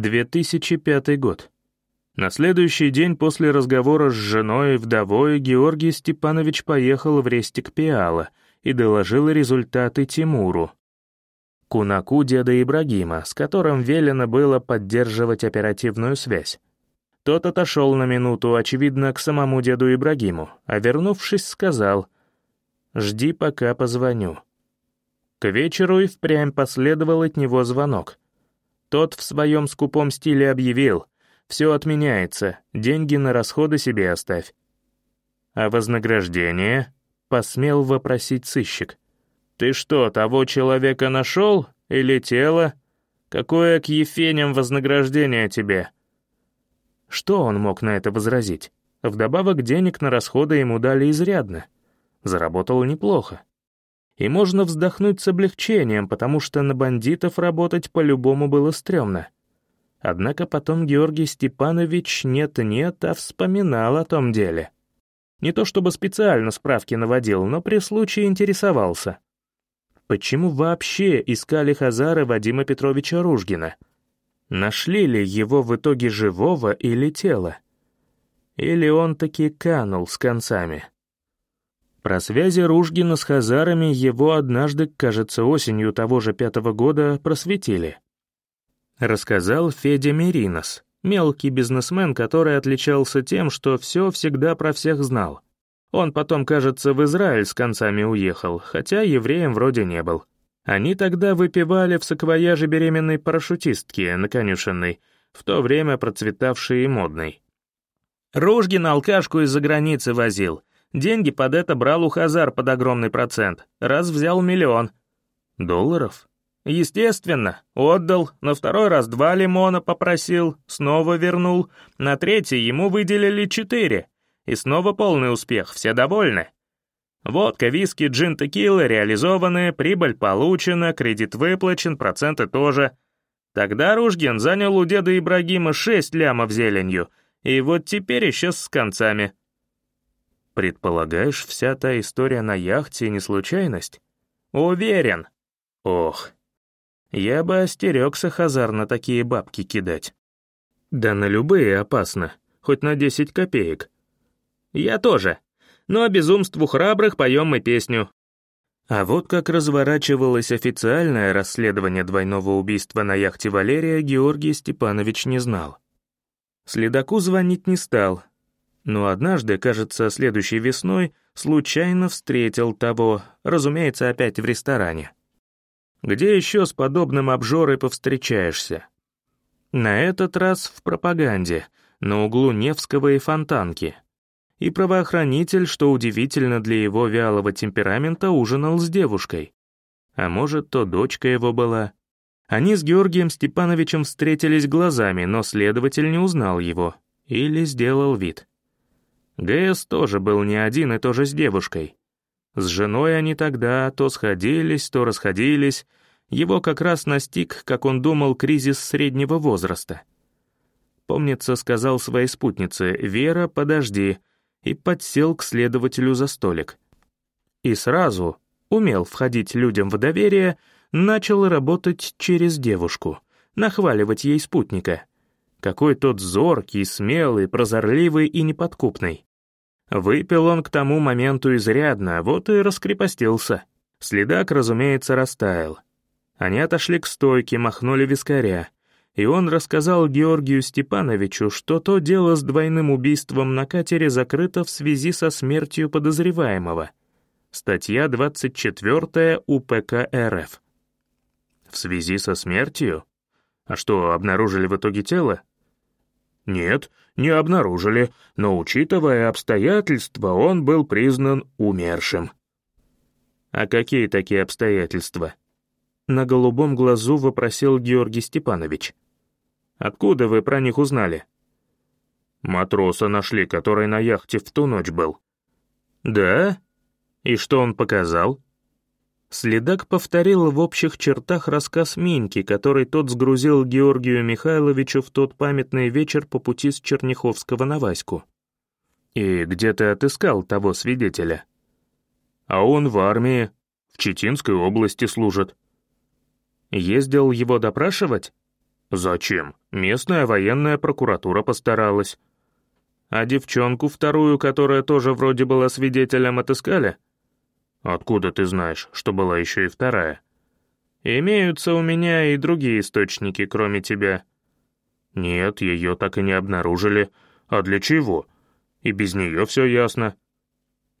2005 год. На следующий день после разговора с женой и вдовой Георгий Степанович поехал в Рестик Пиала и доложил результаты Тимуру, кунаку деда Ибрагима, с которым велено было поддерживать оперативную связь. Тот отошел на минуту, очевидно, к самому деду Ибрагиму, а вернувшись, сказал «Жди, пока позвоню». К вечеру и впрямь последовал от него звонок — тот в своем скупом стиле объявил «Все отменяется, деньги на расходы себе оставь». «А вознаграждение?» — посмел вопросить сыщик. «Ты что, того человека нашел? Или тело? Какое к ефеням вознаграждение тебе?» Что он мог на это возразить? Вдобавок денег на расходы ему дали изрядно. Заработал неплохо. И можно вздохнуть с облегчением, потому что на бандитов работать по-любому было стрёмно. Однако потом Георгий Степанович нет-нет, а вспоминал о том деле. Не то чтобы специально справки наводил, но при случае интересовался. Почему вообще искали Хазары Вадима Петровича Ружгина? Нашли ли его в итоге живого или тела? Или он таки канул с концами? Про связи Ружгина с хазарами его однажды, кажется, осенью того же пятого года просветили. Рассказал Федя Меринос, мелкий бизнесмен, который отличался тем, что все всегда про всех знал. Он потом, кажется, в Израиль с концами уехал, хотя евреем вроде не был. Они тогда выпивали в саквояже беременной парашютистки на в то время процветавшей и модной. Ружгин алкашку из-за границы возил — Деньги под это брал у Хазар под огромный процент. Раз взял миллион. Долларов? Естественно. Отдал. На второй раз два лимона попросил. Снова вернул. На третий ему выделили четыре. И снова полный успех. Все довольны. Водка, виски, джин, текила реализованы, прибыль получена, кредит выплачен, проценты тоже. Тогда Ружгин занял у деда Ибрагима шесть лямов зеленью, и вот теперь исчез с концами. Предполагаешь, вся та история на яхте не случайность? Уверен. Ох. Я бы остерегся Хазар на такие бабки кидать. Да на любые опасно, хоть на 10 копеек. Я тоже. Но безумству храбрых поем мы песню. А вот как разворачивалось официальное расследование двойного убийства на яхте Валерия, Георгий Степанович не знал. Следаку звонить не стал, но однажды, кажется, следующей весной, случайно встретил того, разумеется, опять в ресторане. Где еще с подобным обжорой повстречаешься? На этот раз в пропаганде, на углу Невского и Фонтанки. И правоохранитель, что удивительно для его вялого темперамента, ужинал с девушкой. А может, то дочка его была. Они с Георгием Степановичем встретились глазами, но следователь не узнал его. Или сделал вид. ГС тоже был не один и тоже с девушкой. С женой они тогда то сходились, то расходились. Его как раз настиг, как он думал, кризис среднего возраста. Помнится, сказал своей спутнице «Вера, подожди», и подсел к следователю за столик. И сразу, умел входить людям в доверие, начал работать через девушку, нахваливать ей спутника. Какой тот зоркий, смелый, прозорливый и неподкупный. Выпил он к тому моменту изрядно, вот и раскрепостился. Следак, разумеется, растаял. Они отошли к стойке, махнули вискаря, и он рассказал Георгию Степановичу, что то дело с двойным убийством на катере закрыто в связи со смертью подозреваемого. Статья 24 УПК РФ. В связи со смертью? А что, обнаружили в итоге тело? Нет, не обнаружили, но, учитывая обстоятельства, он был признан умершим. А какие такие обстоятельства? На голубом глазу вопросил Георгий Степанович. Откуда вы про них узнали? Матроса нашли, который на яхте в ту ночь был. Да? И что он показал? Следак повторил в общих чертах рассказ Миньки, который тот сгрузил Георгию Михайловичу в тот памятный вечер по пути с Черняховского на Ваську. «И где ты отыскал того свидетеля?» «А он в армии, в Читинской области служит». «Ездил его допрашивать?» Зачем? Местная военная прокуратура постаралась. А девчонку вторую, которая тоже вроде была свидетелем, отыскали? Откуда ты знаешь, что была еще и вторая? Имеются у меня и другие источники, кроме тебя. Нет, ее так и не обнаружили. А для чего? И без нее все ясно.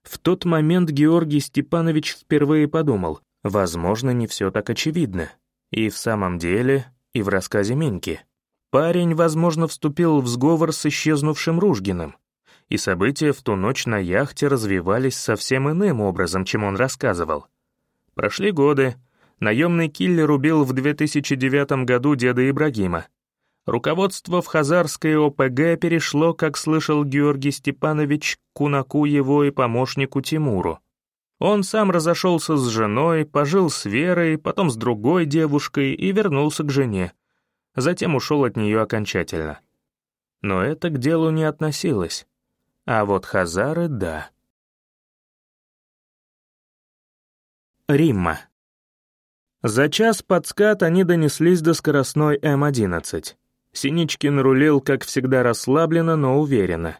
В тот момент Георгий Степанович впервые подумал, возможно, не все так очевидно. И в самом деле, и в рассказе Миньки. Парень, возможно, вступил в сговор с исчезнувшим Ружгиным, и события в ту ночь на яхте развивались совсем иным образом, чем он рассказывал. Прошли годы, наемный киллер убил в 2009 году деда Ибрагима. Руководство в Хазарской ОПГ перешло, как слышал Георгий Степанович, к кунаку его и помощнику Тимуру. Он сам разошелся с женой, пожил с Верой, потом с другой девушкой и вернулся к жене затем ушел от нее окончательно. Но это к делу не относилось. А вот Хазары — да. Римма. За час под скат они донеслись до скоростной М-11. Синичкин рулил, как всегда, расслабленно, но уверенно.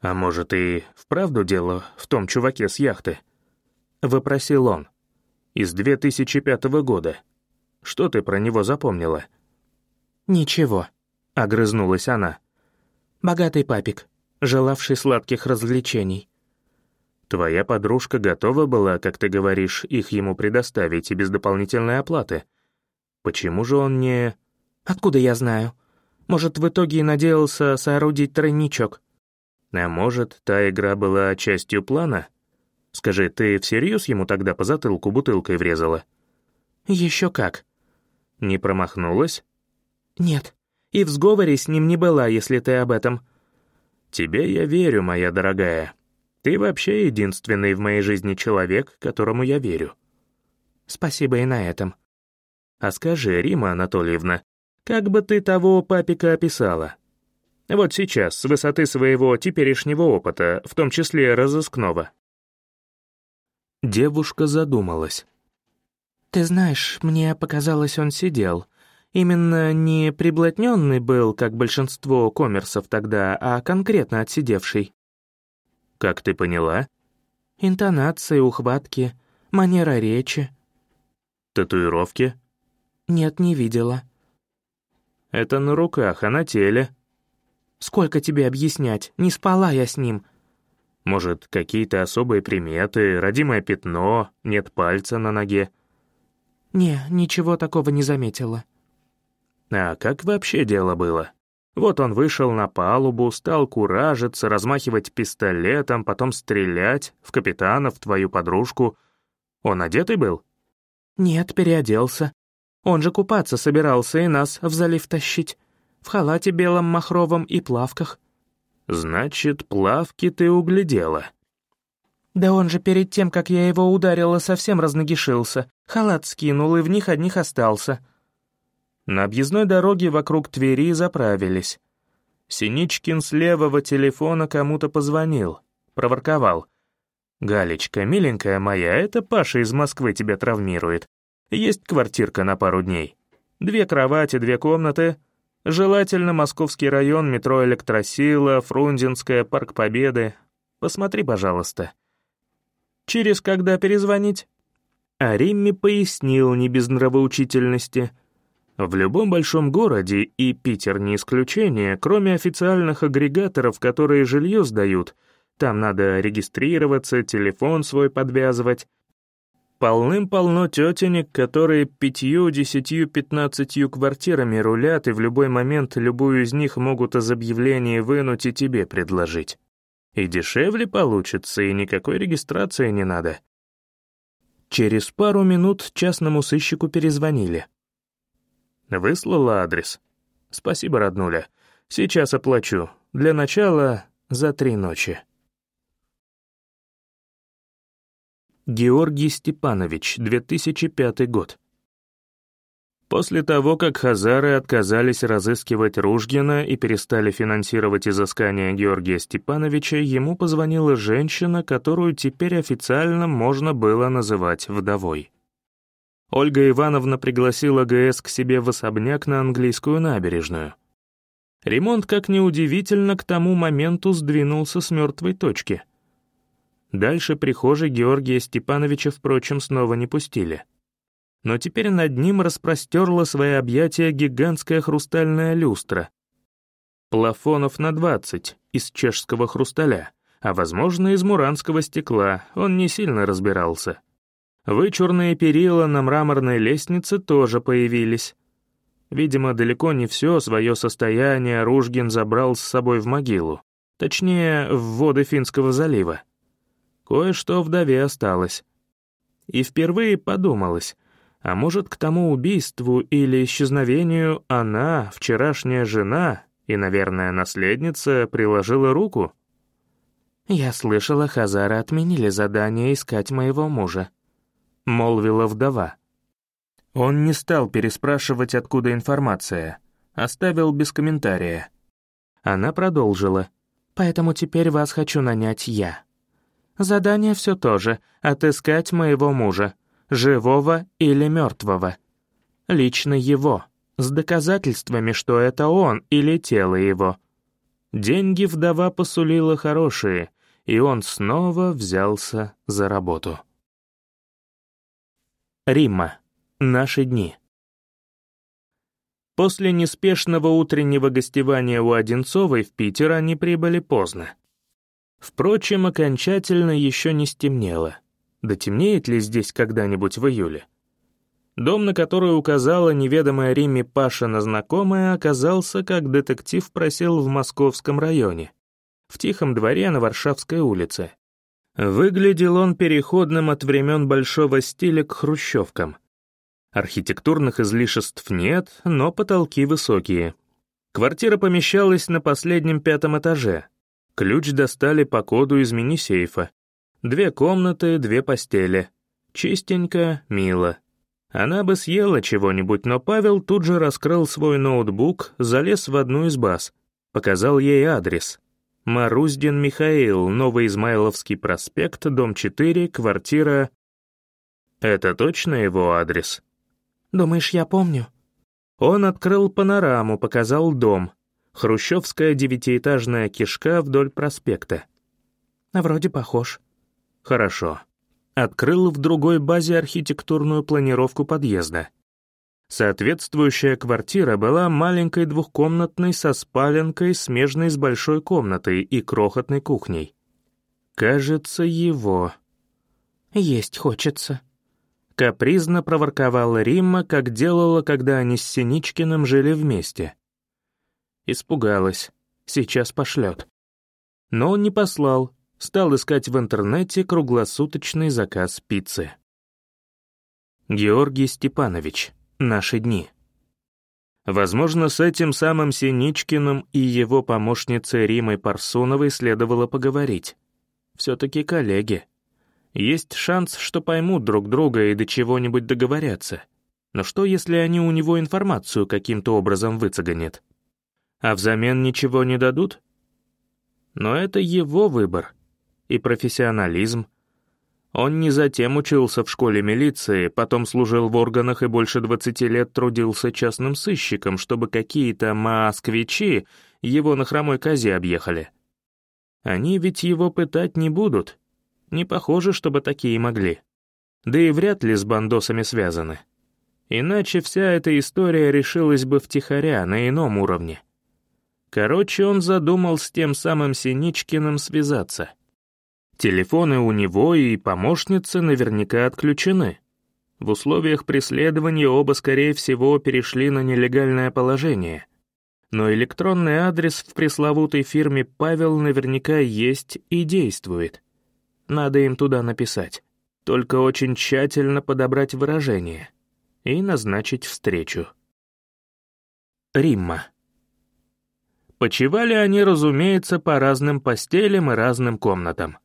«А может, и вправду дело в том чуваке с яхты?» — выпросил он. «Из 2005 года. Что ты про него запомнила?» «Ничего», — огрызнулась она. «Богатый папик, желавший сладких развлечений». «Твоя подружка готова была, как ты говоришь, их ему предоставить и без дополнительной оплаты. Почему же он не...» «Откуда я знаю? Может, в итоге и надеялся соорудить тройничок?» «А может, та игра была частью плана? Скажи, ты всерьез ему тогда по затылку бутылкой врезала?» «Еще как». «Не промахнулась?» «Нет, и в сговоре с ним не была, если ты об этом». «Тебе я верю, моя дорогая. Ты вообще единственный в моей жизни человек, которому я верю». «Спасибо и на этом». «А скажи, Рима Анатольевна, как бы ты того папика описала? Вот сейчас, с высоты своего теперешнего опыта, в том числе разыскного». Девушка задумалась. «Ты знаешь, мне показалось, он сидел, Именно не приблотненный был, как большинство коммерсов тогда, а конкретно отсидевший. «Как ты поняла?» Интонации, ухватки, манера речи. «Татуировки?» «Нет, не видела». «Это на руках, а на теле?» «Сколько тебе объяснять? Не спала я с ним». «Может, какие-то особые приметы, родимое пятно, нет пальца на ноге?» «Не, ничего такого не заметила». А как вообще дело было? Вот он вышел на палубу, стал куражиться, размахивать пистолетом, потом стрелять в капитана, в твою подружку. Он одетый был? Нет, переоделся. Он же купаться собирался и нас в залив тащить. В халате белом махровом и плавках. Значит, плавки ты углядела. Да он же перед тем, как я его ударила, совсем разногишился. Халат скинул и в них одних остался. На объездной дороге вокруг Твери заправились. Синичкин с левого телефона кому-то позвонил, проворковал. «Галечка, миленькая моя, это Паша из Москвы тебя травмирует. Есть квартирка на пару дней. Две кровати, две комнаты. Желательно Московский район, метро Электросила, Фрунзенская, Парк Победы. Посмотри, пожалуйста». «Через когда перезвонить?» А Римми пояснил не без нравоучительности — в любом большом городе, и Питер не исключение, кроме официальных агрегаторов, которые жилье сдают, там надо регистрироваться, телефон свой подвязывать. Полным-полно тетенек, которые пятью, десятью, пятнадцатью квартирами рулят и в любой момент любую из них могут из объявления вынуть и тебе предложить. И дешевле получится, и никакой регистрации не надо. Через пару минут частному сыщику перезвонили. Выслала адрес. Спасибо, роднуля. Сейчас оплачу. Для начала за три ночи. Георгий Степанович, 2005 год. После того, как хазары отказались разыскивать Ружгина и перестали финансировать изыскания Георгия Степановича, ему позвонила женщина, которую теперь официально можно было называть вдовой. Ольга Ивановна пригласила ГС к себе в особняк на английскую набережную. Ремонт, как ни удивительно, к тому моменту сдвинулся с мертвой точки. Дальше прихожей Георгия Степановича, впрочем, снова не пустили. Но теперь над ним распростерла свои объятия гигантская хрустальная люстра. Плафонов на двадцать из чешского хрусталя, а, возможно, из муранского стекла, он не сильно разбирался. Вычурные перила на мраморной лестнице тоже появились. Видимо, далеко не все свое состояние Ружгин забрал с собой в могилу, точнее, в воды Финского залива. Кое-что вдове осталось. И впервые подумалось, а может, к тому убийству или исчезновению она, вчерашняя жена и, наверное, наследница, приложила руку? «Я слышала, Хазары отменили задание искать моего мужа», — молвила вдова. Он не стал переспрашивать, откуда информация, оставил без комментария. Она продолжила. «Поэтому теперь вас хочу нанять я. Задание все то же — отыскать моего мужа, живого или мертвого. Лично его, с доказательствами, что это он или тело его». Деньги вдова посулила хорошие, и он снова взялся за работу. Римма. Наши дни. После неспешного утреннего гостевания у Одинцовой в Питер они прибыли поздно. Впрочем, окончательно еще не стемнело. Да темнеет ли здесь когда-нибудь в июле? Дом, на который указала неведомая Римме Пашина знакомая, оказался, как детектив просил в московском районе, в тихом дворе на Варшавской улице. Выглядел он переходным от времен большого стиля к хрущевкам — Архитектурных излишеств нет, но потолки высокие. Квартира помещалась на последнем пятом этаже. Ключ достали по коду из мини-сейфа. Две комнаты, две постели. Чистенько, мило. Она бы съела чего-нибудь, но Павел тут же раскрыл свой ноутбук, залез в одну из баз. Показал ей адрес. Маруздин Михаил, Новый Измайловский проспект, дом 4, квартира... Это точно его адрес? Думаешь, я помню?» Он открыл панораму, показал дом. Хрущевская девятиэтажная кишка вдоль проспекта. «Вроде похож». «Хорошо». Открыл в другой базе архитектурную планировку подъезда. Соответствующая квартира была маленькой двухкомнатной со спаленкой, смежной с большой комнатой и крохотной кухней. Кажется, его. «Есть хочется», Капризно проворковала Римма, как делала, когда они с Синичкиным жили вместе. Испугалась. Сейчас пошлет. Но он не послал. Стал искать в интернете круглосуточный заказ пиццы. Георгий Степанович. Наши дни. Возможно, с этим самым Синичкиным и его помощницей Римой Парсуновой следовало поговорить. Все-таки коллеги. Есть шанс, что поймут друг друга и до чего-нибудь договорятся. Но что, если они у него информацию каким-то образом выцеганят? А взамен ничего не дадут? Но это его выбор. И профессионализм. Он не затем учился в школе милиции, потом служил в органах и больше 20 лет трудился частным сыщиком, чтобы какие-то москвичи его на хромой козе объехали. Они ведь его пытать не будут, не похоже, чтобы такие могли. Да и вряд ли с бандосами связаны. Иначе вся эта история решилась бы втихаря, на ином уровне. Короче, он задумал с тем самым Синичкиным связаться. Телефоны у него и помощницы наверняка отключены. В условиях преследования оба, скорее всего, перешли на нелегальное положение. Но электронный адрес в пресловутой фирме «Павел» наверняка есть и действует — надо им туда написать. Только очень тщательно подобрать выражение и назначить встречу. Римма. Почивали они, разумеется, по разным постелям и разным комнатам.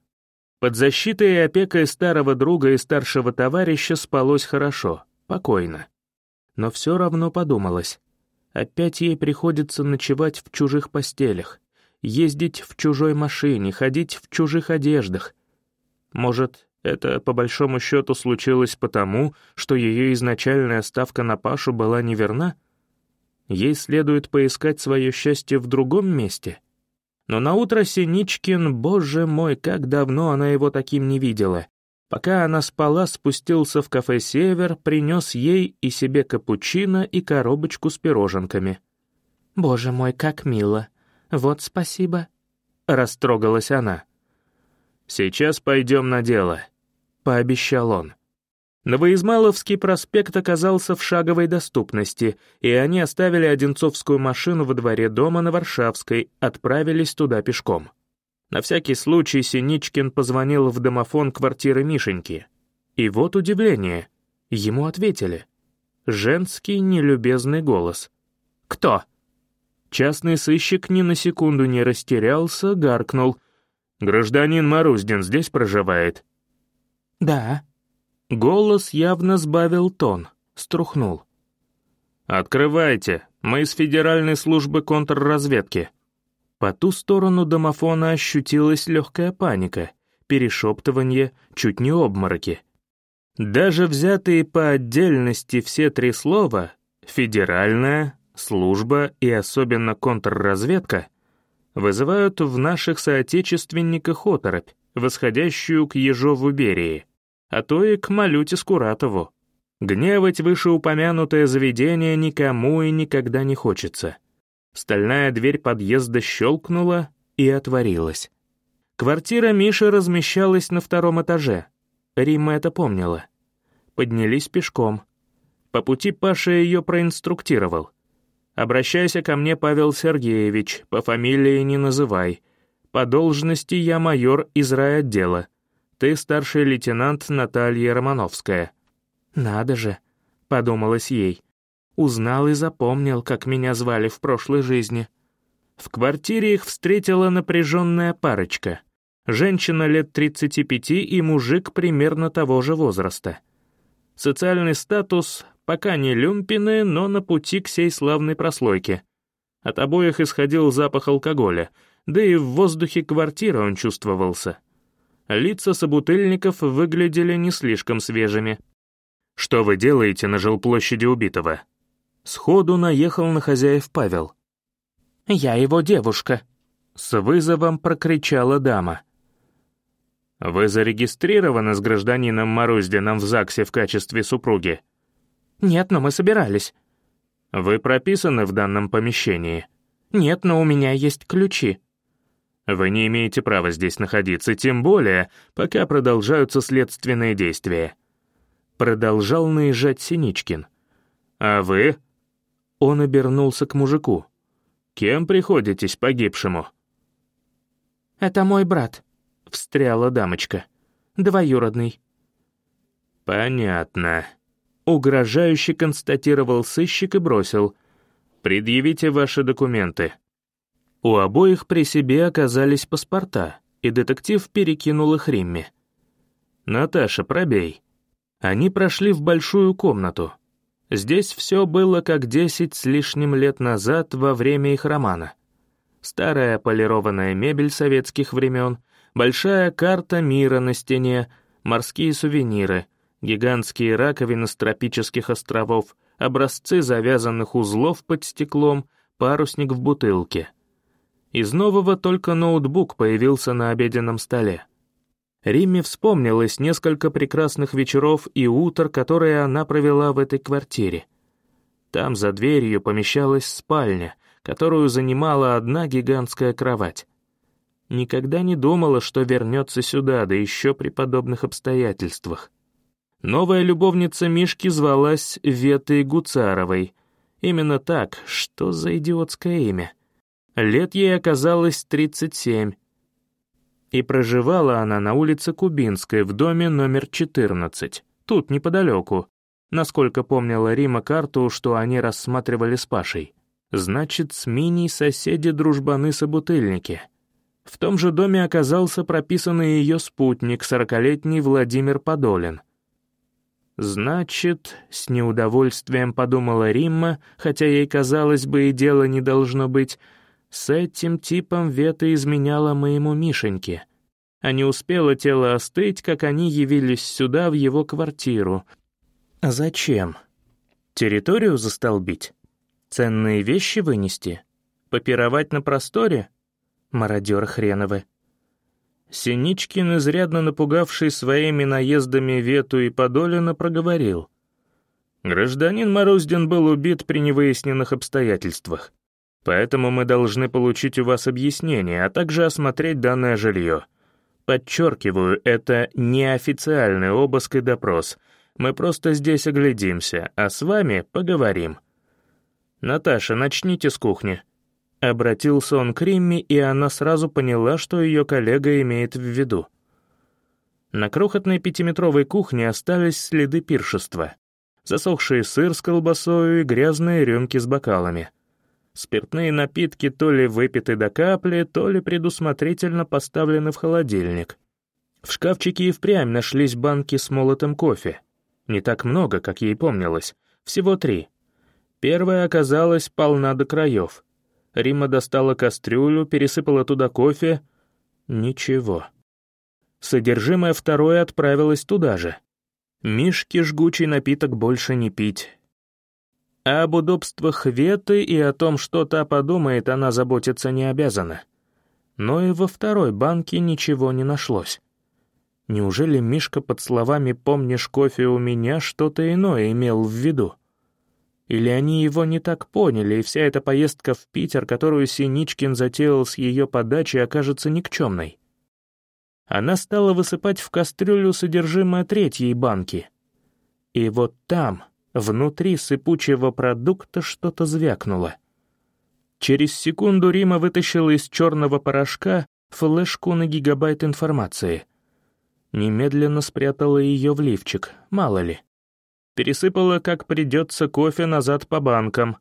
Под защитой и опекой старого друга и старшего товарища спалось хорошо, покойно. Но все равно подумалось. Опять ей приходится ночевать в чужих постелях, ездить в чужой машине, ходить в чужих одеждах — может, Это, по большому счету, случилось потому, что ее изначальная ставка на Пашу была неверна? Ей следует поискать свое счастье в другом месте? Но наутро Синичкин, боже мой, как давно она его таким не видела. Пока она спала, спустился в кафе «Север», принес ей и себе капучино и коробочку с пироженками. «Боже мой, как мило! Вот спасибо!» — растрогалась она. «Сейчас пойдем на дело», — пообещал он. Новоизмайловский проспект оказался в шаговой доступности, и они оставили Одинцовскую машину во дворе дома на Варшавской, отправились туда пешком. На всякий случай Синичкин позвонил в домофон квартиры Мишеньки. И вот удивление. Ему ответили. Женский нелюбезный голос. «Кто?» Частный сыщик ни на секунду не растерялся, гаркнул. «Гражданин Маруздин здесь проживает?» «Да», Голос явно сбавил тон, струхнул. «Открывайте, мы из Федеральной службы контрразведки». По ту сторону домофона ощутилась легкая паника, перешептывание, чуть не обмороки. Даже взятые по отдельности все три слова «федеральная», «служба» и особенно «контрразведка» вызывают в наших соотечественниках оторопь, восходящую к Ежову Берии а то и к Малюте Скуратову. Гневать вышеупомянутое заведение никому и никогда не хочется. Стальная дверь подъезда щелкнула и отворилась. Квартира Миши размещалась на втором этаже. Рима это помнила. Поднялись пешком. По пути Паша ее проинструктировал. «Обращайся ко мне, Павел Сергеевич, по фамилии не называй. По должности я майор из райотдела. Ты старший лейтенант Наталья Романовская». «Надо же», — подумалось ей. Узнал и запомнил, как меня звали в прошлой жизни. В квартире их встретила напряженная парочка. Женщина лет 35 и мужик примерно того же возраста. Социальный статус пока не люмпины, но на пути к сей славной прослойке. От обоих исходил запах алкоголя, да и в воздухе квартиры он чувствовался — Лица собутыльников выглядели не слишком свежими. «Что вы делаете на жилплощади убитого?» Сходу наехал на хозяев Павел. «Я его девушка», — с вызовом прокричала дама. «Вы зарегистрированы с гражданином Маруздином в ЗАГСе в качестве супруги?» «Нет, но мы собирались». «Вы прописаны в данном помещении?» «Нет, но у меня есть ключи». Вы не имеете права здесь находиться, тем более, пока продолжаются следственные действия. Продолжал наезжать Синичкин. А вы? Он обернулся к мужику. Кем приходитесь погибшему? Это мой брат, встряла дамочка. Двоюродный. Понятно. Угрожающе констатировал сыщик и бросил. «Предъявите ваши документы». У обоих при себе оказались паспорта, и детектив перекинул их Римме. «Наташа, пробей». Они прошли в большую комнату. Здесь все было как десять с лишним лет назад во время их романа. Старая полированная мебель советских времен, большая карта мира на стене, морские сувениры, гигантские раковины с тропических островов, образцы завязанных узлов под стеклом, парусник в бутылке — из нового только ноутбук появился на обеденном столе. Римме вспомнилось несколько прекрасных вечеров и утр, которые она провела в этой квартире. Там за дверью помещалась спальня, которую занимала одна гигантская кровать. Никогда не думала, что вернется сюда, да еще при подобных обстоятельствах. Новая любовница Мишки звалась Ветой Гуцаровой. Именно так, что за идиотское имя — Лет ей оказалось 37. И проживала она на улице Кубинской в доме номер 14, тут неподалеку, насколько помнила Рима карту, что они рассматривали с Пашей. Значит, с Миней соседи-дружбаны-собутыльники. В том же доме оказался прописанный ее спутник, сорокалетний Владимир Подолин. Значит, с неудовольствием подумала Римма, хотя ей казалось бы и дело не должно быть, с этим типом Вета изменяла моему Мишеньке. а не успело тело остыть, как они явились сюда, в его квартиру. Зачем? Территорию застолбить? Ценные вещи вынести? Попировать на просторе? Мародеры хреновы. Синичкин, изрядно напугавший своими наездами Вету и Подолина, проговорил. «Гражданин Мороздин был убит при невыясненных обстоятельствах. Поэтому мы должны получить у вас объяснение, а также осмотреть данное жилье. Подчеркиваю, это неофициальный обыск и допрос. Мы просто здесь оглядимся, а с вами поговорим. Наташа, начните с кухни». Обратился он к Римме, и она сразу поняла, что ее коллега имеет в виду. На крохотной пятиметровой кухне остались следы пиршества. Засохший сыр с колбасой и грязные рюмки с бокалами — Спиртные напитки то ли выпиты до капли, то ли предусмотрительно поставлены в холодильник. В шкафчике и впрямь нашлись банки с молотым кофе. Не так много, как ей помнилось, всего три. Первая оказалась полна до краев. Рима достала кастрюлю, пересыпала туда кофе. Ничего. Содержимое второй отправилось туда же. Мишке жгучий напиток больше не пить. А об удобствах Веты и о том, что та подумает, она заботиться не обязана. Но и во второй банке ничего не нашлось. Неужели Мишка под словами «помнишь кофе у меня» что-то иное имел в виду? Или они его не так поняли, и вся эта поездка в Питер, которую Синичкин затеял с ее подачи, окажется никчемной? Она стала высыпать в кастрюлю содержимое третьей банки. И вот там, Внутри сыпучего продукта что-то звякнуло. Через секунду Рима вытащила из черного порошка флешку на гигабайт информации. Немедленно спрятала ее в лифчик, мало ли. Пересыпала, как придется, кофе назад по банкам.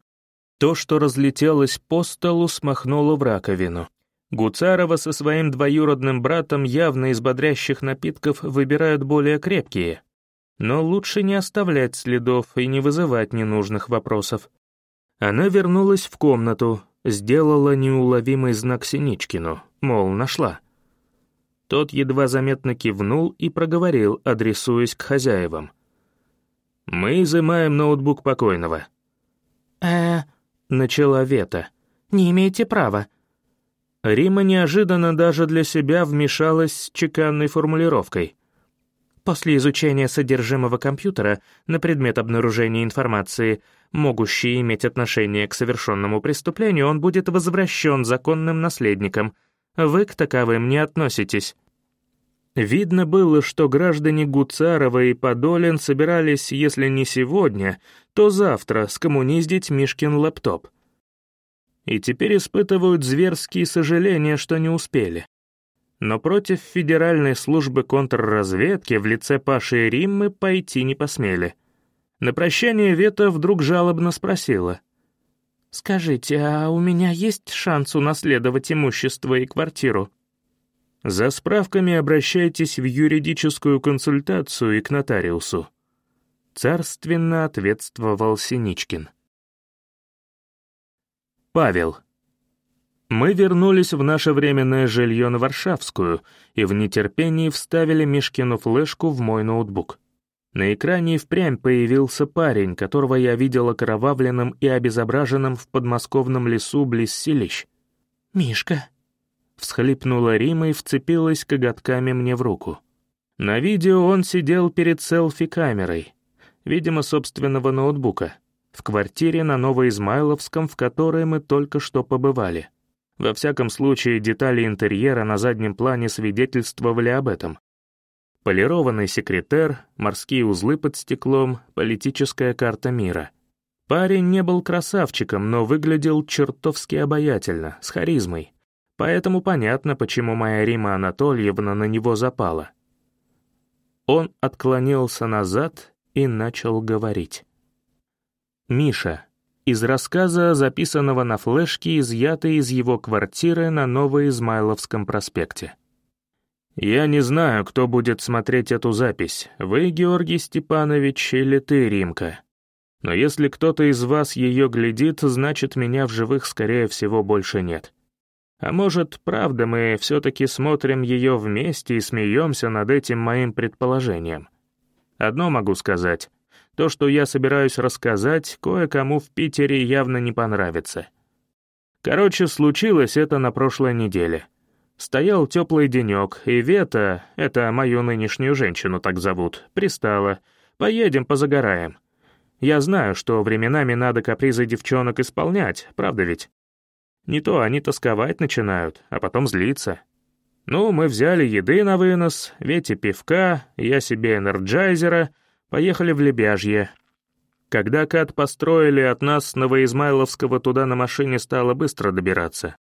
То, что разлетелось по столу, смахнуло в раковину. Гуцарова со своим двоюродным братом явно из бодрящих напитков выбирают более крепкие. Но лучше не оставлять следов и не вызывать ненужных вопросов. Она вернулась в комнату, сделала неуловимый знак Синичкину, мол, нашла. Тот едва заметно кивнул и проговорил, адресуясь к хозяевам. «Мы изымаем ноутбук покойного». «Э...» — начала Вета. «Не имеете права». Рима неожиданно даже для себя вмешалась с чеканной формулировкой. После изучения содержимого компьютера на предмет обнаружения информации, могущей иметь отношение к совершенному преступлению, он будет возвращен законным наследникам. Вы к таковым не относитесь. Видно было, что граждане Гуцарова и Подолин собирались, если не сегодня, то завтра скоммуниздить Мишкин лэптоп. И теперь испытывают зверские сожаления, что не успели но против Федеральной службы контрразведки в лице Паши и Риммы пойти не посмели. На прощание Вета вдруг жалобно спросила. «Скажите, а у меня есть шанс унаследовать имущество и квартиру?» «За справками обращайтесь в юридическую консультацию и к нотариусу», — царственно ответствовал Синичкин. Павел. Мы вернулись в наше временное жилье на Варшавскую и в нетерпении вставили Мишкину флешку в мой ноутбук. На экране впрямь появился парень, которого я видел окровавленным и обезображенным в подмосковном лесу близ селищ. «Мишка», — всхлипнула Рима и вцепилась коготками мне в руку. На видео он сидел перед селфи-камерой, видимо, собственного ноутбука, в квартире на Новоизмайловском, в которой мы только что побывали. Во всяком случае, детали интерьера на заднем плане свидетельствовали об этом. Полированный секретер, морские узлы под стеклом, политическая карта мира. Парень не был красавчиком, но выглядел чертовски обаятельно, с харизмой. Поэтому понятно, почему моя Рима Анатольевна на него запала. Он отклонился назад и начал говорить. «Миша, из рассказа, записанного на флешке, изъятой из его квартиры на Новоизмайловском проспекте. «Я не знаю, кто будет смотреть эту запись, вы, Георгий Степанович, или ты, Римка. Но если кто-то из вас ее глядит, значит, меня в живых, скорее всего, больше нет. А может, правда, мы все-таки смотрим ее вместе и смеемся над этим моим предположением. Одно могу сказать. То, что я собираюсь рассказать, кое-кому в Питере явно не понравится. Короче, случилось это на прошлой неделе. Стоял теплый денек, и Вета, это мою нынешнюю женщину так зовут, пристала. Поедем, позагораем. Я знаю, что временами надо капризы девчонок исполнять, правда ведь? Не то они тосковать начинают, а потом злиться. Ну, мы взяли еды на вынос, Вете пивка, я себе энерджайзера, поехали в Лебяжье. Когда кат построили от нас с Новоизмайловского туда на машине стало быстро добираться.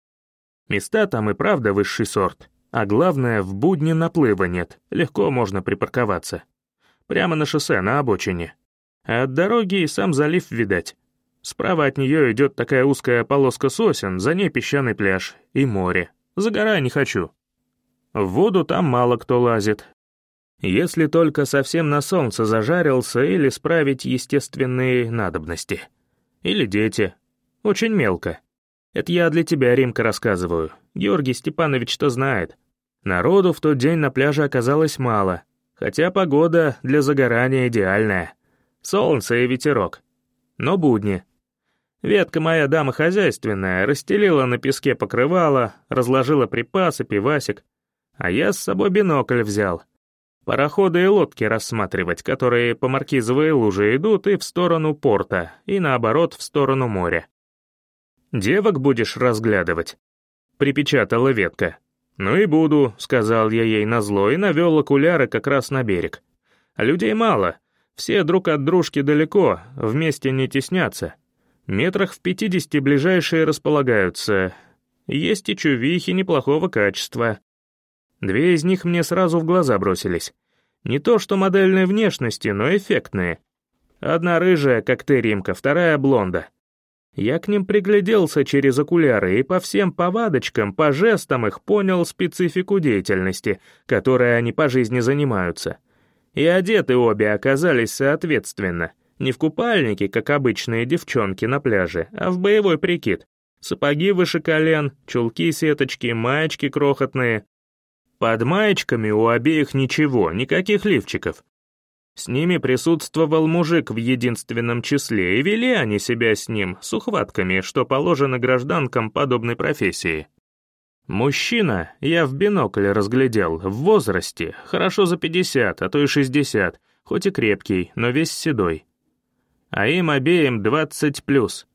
Места там и правда высший сорт, а главное, в будни наплыва нет, легко можно припарковаться. Прямо на шоссе, на обочине. А от дороги и сам залив видать. Справа от нее идет такая узкая полоска сосен, за ней песчаный пляж и море. Загорай не хочу. В воду там мало кто лазит. Если только совсем на солнце зажарился или справить естественные надобности. Или дети. Очень мелко. Это я для тебя, Римка, рассказываю. Георгий Степанович-то знает. Народу в тот день на пляже оказалось мало, хотя погода для загорания идеальная. Солнце и ветерок. Но будни. Ветка моя дама хозяйственная, расстелила на песке покрывало, разложила припасы, пивасик. А я с собой бинокль взял. Пароходы и лодки рассматривать, которые по маркизовой луже идут и в сторону порта, и наоборот в сторону моря. «Девок будешь разглядывать?» — припечатала ветка. «Ну и буду», — сказал я ей назло и навел окуляры как раз на берег. Людей мало, все друг от дружки далеко, вместе не теснятся. Метрах в пятидесяти ближайшие располагаются. Есть и чувихи неплохого качества. Две из них мне сразу в глаза бросились. Не то что модельной внешности, но эффектные. Одна рыжая, как ты, Римка, вторая блонда. Я к ним пригляделся через окуляры и по всем повадочкам, по жестам их понял специфику деятельности, которой они по жизни занимаются. И одеты обе оказались соответственно. Не в купальнике, как обычные девчонки на пляже, а в боевой прикид. Сапоги выше колен, чулки-сеточки, маечки крохотные. Под маечками у обеих ничего, никаких лифчиков. С ними присутствовал мужик в единственном числе, и вели они себя с ним, с ухватками, что положено гражданкам подобной профессии. Мужчина, я в бинокль разглядел, в возрасте, хорошо за 50, а то и 60, хоть и крепкий, но весь седой а им обеим 20 плюс.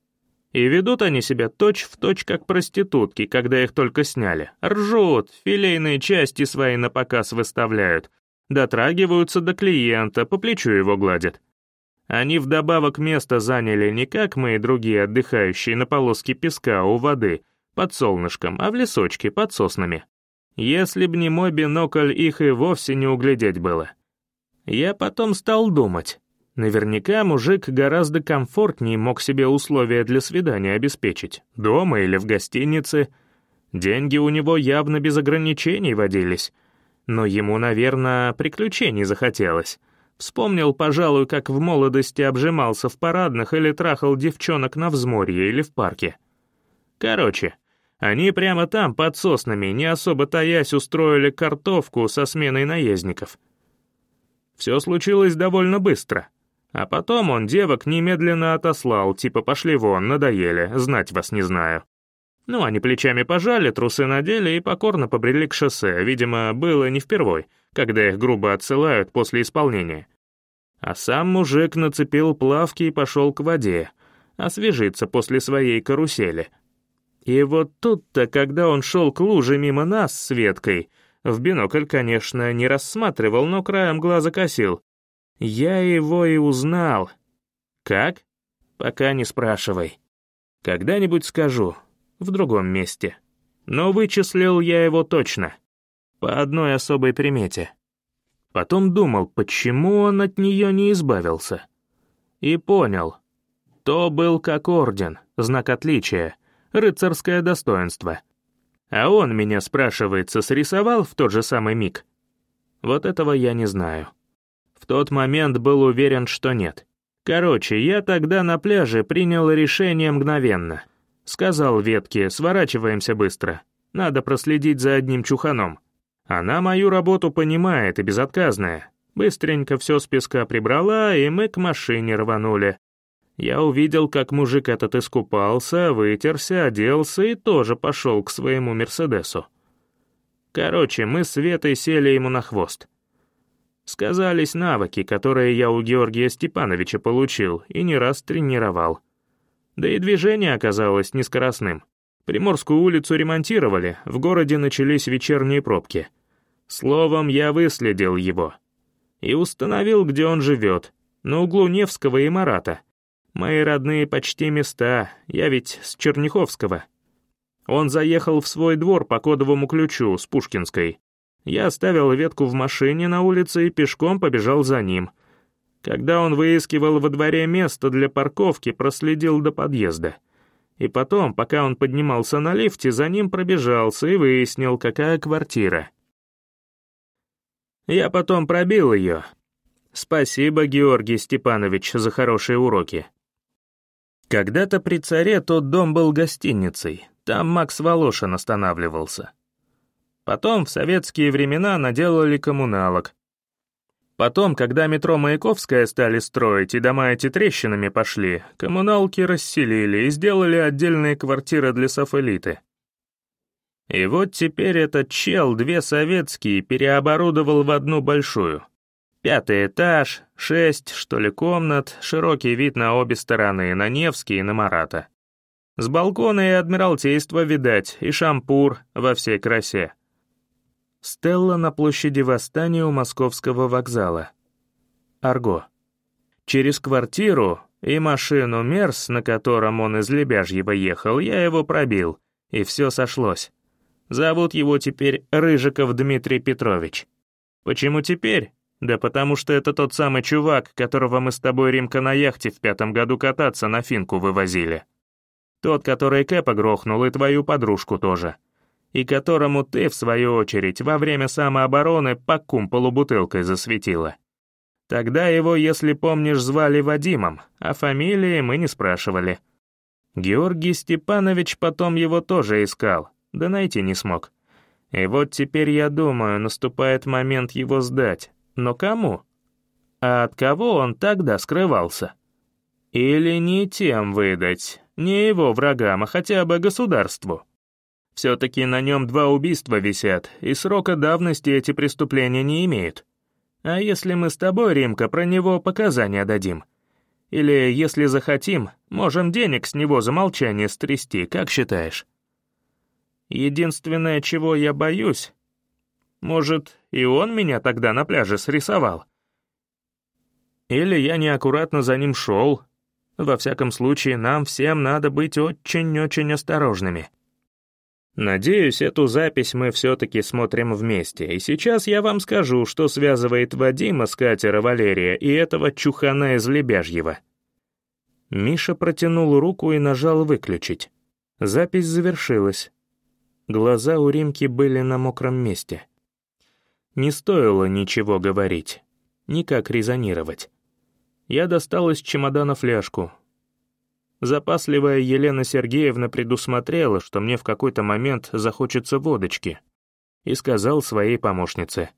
И ведут они себя точь-в-точь, точь, как проститутки, когда их только сняли. Ржут, филейные части свои на показ выставляют, дотрагиваются до клиента, по плечу его гладят. Они вдобавок место заняли не как мы и другие отдыхающие на полоске песка у воды, под солнышком, а в лесочке под соснами. Если б не мой бинокль, их и вовсе не углядеть было. Я потом стал думать, Наверняка мужик гораздо комфортнее мог себе условия для свидания обеспечить, дома или в гостинице. Деньги у него явно без ограничений водились. Но ему, наверное, приключений захотелось. Вспомнил, пожалуй, как в молодости обжимался в парадных или трахал девчонок на взморье или в парке. Короче, они прямо там, под соснами, не особо таясь, устроили картовку со сменой наездников. Все случилось довольно быстро — а потом он девок немедленно отослал, типа «пошли вон, надоели, знать вас не знаю». Ну, они плечами пожали, трусы надели и покорно побрели к шоссе, видимо, было не впервой, когда их грубо отсылают после исполнения. А сам мужик нацепил плавки и пошел к воде, освежиться после своей карусели. И вот тут-то, когда он шел к луже мимо нас с Веткой, в бинокль, конечно, не рассматривал, но краем глаза косил, я его и узнал. Как? Пока не спрашивай. Когда-нибудь скажу, в другом месте. Но вычислил я его точно. По одной особой примете. Потом думал, почему он от нее не избавился. И понял. То был как орден, знак отличия, рыцарское достоинство. А он меня, спрашивается, срисовал в тот же самый миг? Вот этого я не знаю. Тот момент был уверен, что нет. Короче, я тогда на пляже принял решение мгновенно. Сказал ветке, сворачиваемся быстро. Надо проследить за одним чуханом. Она мою работу понимает и безотказная. Быстренько все с песка прибрала, и мы к машине рванули. Я увидел, как мужик этот искупался, вытерся, оделся и тоже пошел к своему «Мерседесу». Короче, мы с Светой сели ему на хвост. Сказались навыки, которые я у Георгия Степановича получил и не раз тренировал. Да и движение оказалось нескоростным. Приморскую улицу ремонтировали, в городе начались вечерние пробки. Словом, я выследил его. И установил, где он живет, на углу Невского и Марата. Мои родные почти места, я ведь с Черняховского. Он заехал в свой двор по кодовому ключу с Пушкинской. Я оставил ветку в машине на улице и пешком побежал за ним. Когда он выискивал во дворе место для парковки, проследил до подъезда. И потом, пока он поднимался на лифте, за ним пробежался и выяснил, какая квартира. Я потом пробил ее. Спасибо, Георгий Степанович, за хорошие уроки. Когда-то при царе тот дом был гостиницей, там Макс Волошин останавливался. Потом в советские времена наделали коммуналок. Потом, когда метро Маяковская стали строить и дома эти трещинами пошли, коммуналки расселили и сделали отдельные квартиры для софэлиты. И вот теперь этот чел две советские переоборудовал в одну большую. Пятый этаж, шесть, что ли, комнат, широкий вид на обе стороны, на Невский и на Марата. С балкона и Адмиралтейства видать, и шампур во всей красе. Стелла на площади Восстания у Московского вокзала. Арго. Через квартиру и машину Мерс, на котором он из Лебяжьего ехал, я его пробил, и все сошлось. Зовут его теперь Рыжиков Дмитрий Петрович. Почему теперь? Да потому что это тот самый чувак, которого мы с тобой, Римка, на яхте в пятом году кататься на финку вывозили. Тот, который Кэпа грохнул, и твою подружку тоже и которому ты, в свою очередь, во время самообороны по кумполу бутылкой засветила. Тогда его, если помнишь, звали Вадимом, а фамилии мы не спрашивали. Георгий Степанович потом его тоже искал, да найти не смог. И вот теперь, я думаю, наступает момент его сдать. Но кому? А от кого он тогда скрывался? Или не тем выдать, не его врагам, а хотя бы государству? Все-таки на нем два убийства висят, и срока давности эти преступления не имеют. А если мы с тобой, Римка, про него показания дадим? Или, если захотим, можем денег с него за молчание стрясти, как считаешь? Единственное, чего я боюсь... Может, и он меня тогда на пляже срисовал? Или я неаккуратно за ним шел? Во всяком случае, нам всем надо быть очень-очень осторожными. Надеюсь, эту запись мы все-таки смотрим вместе, и сейчас я вам скажу, что связывает Вадима с катера Валерия и этого чухана из Лебяжьего. Миша протянул руку и нажал «выключить». Запись завершилась. Глаза у Римки были на мокром месте. Не стоило ничего говорить, никак резонировать. Я достал из чемодана фляжку, Запасливая Елена Сергеевна предусмотрела, что мне в какой-то момент захочется водочки, и сказал своей помощнице,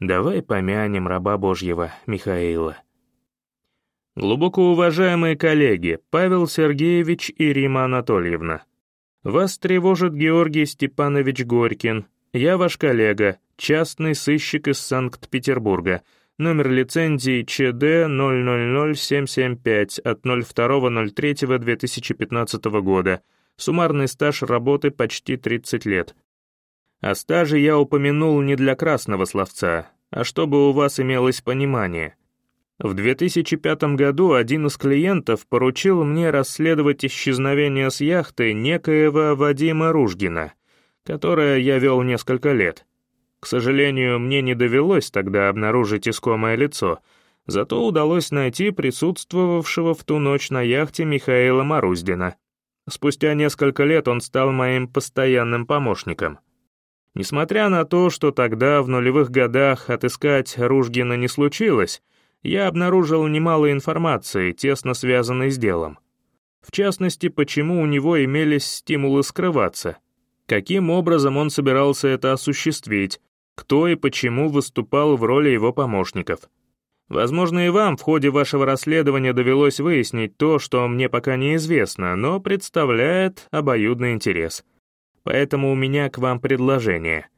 «Давай помянем раба Божьего, Михаила». Глубоко уважаемые коллеги, Павел Сергеевич и Рима Анатольевна, вас тревожит Георгий Степанович Горькин, я ваш коллега, частный сыщик из Санкт-Петербурга — номер лицензии ЧД 000775 от 02.03.2015 года, суммарный стаж работы почти 30 лет. О стаже я упомянул не для красного словца, а чтобы у вас имелось понимание. В 2005 году один из клиентов поручил мне расследовать исчезновение с яхты некоего Вадима Ружгина, которое я вел несколько лет. К сожалению, мне не довелось тогда обнаружить искомое лицо, зато удалось найти присутствовавшего в ту ночь на яхте Михаила Маруздина. Спустя несколько лет он стал моим постоянным помощником. Несмотря на то, что тогда, в нулевых годах, отыскать Ружгина не случилось, я обнаружил немало информации, тесно связанной с делом. В частности, почему у него имелись стимулы скрываться — Каким образом он собирался это осуществить, кто и почему выступал в роли его помощников. Возможно, и вам в ходе вашего расследования довелось выяснить то, что мне пока неизвестно, но представляет обоюдный интерес. Поэтому у меня к вам предложение.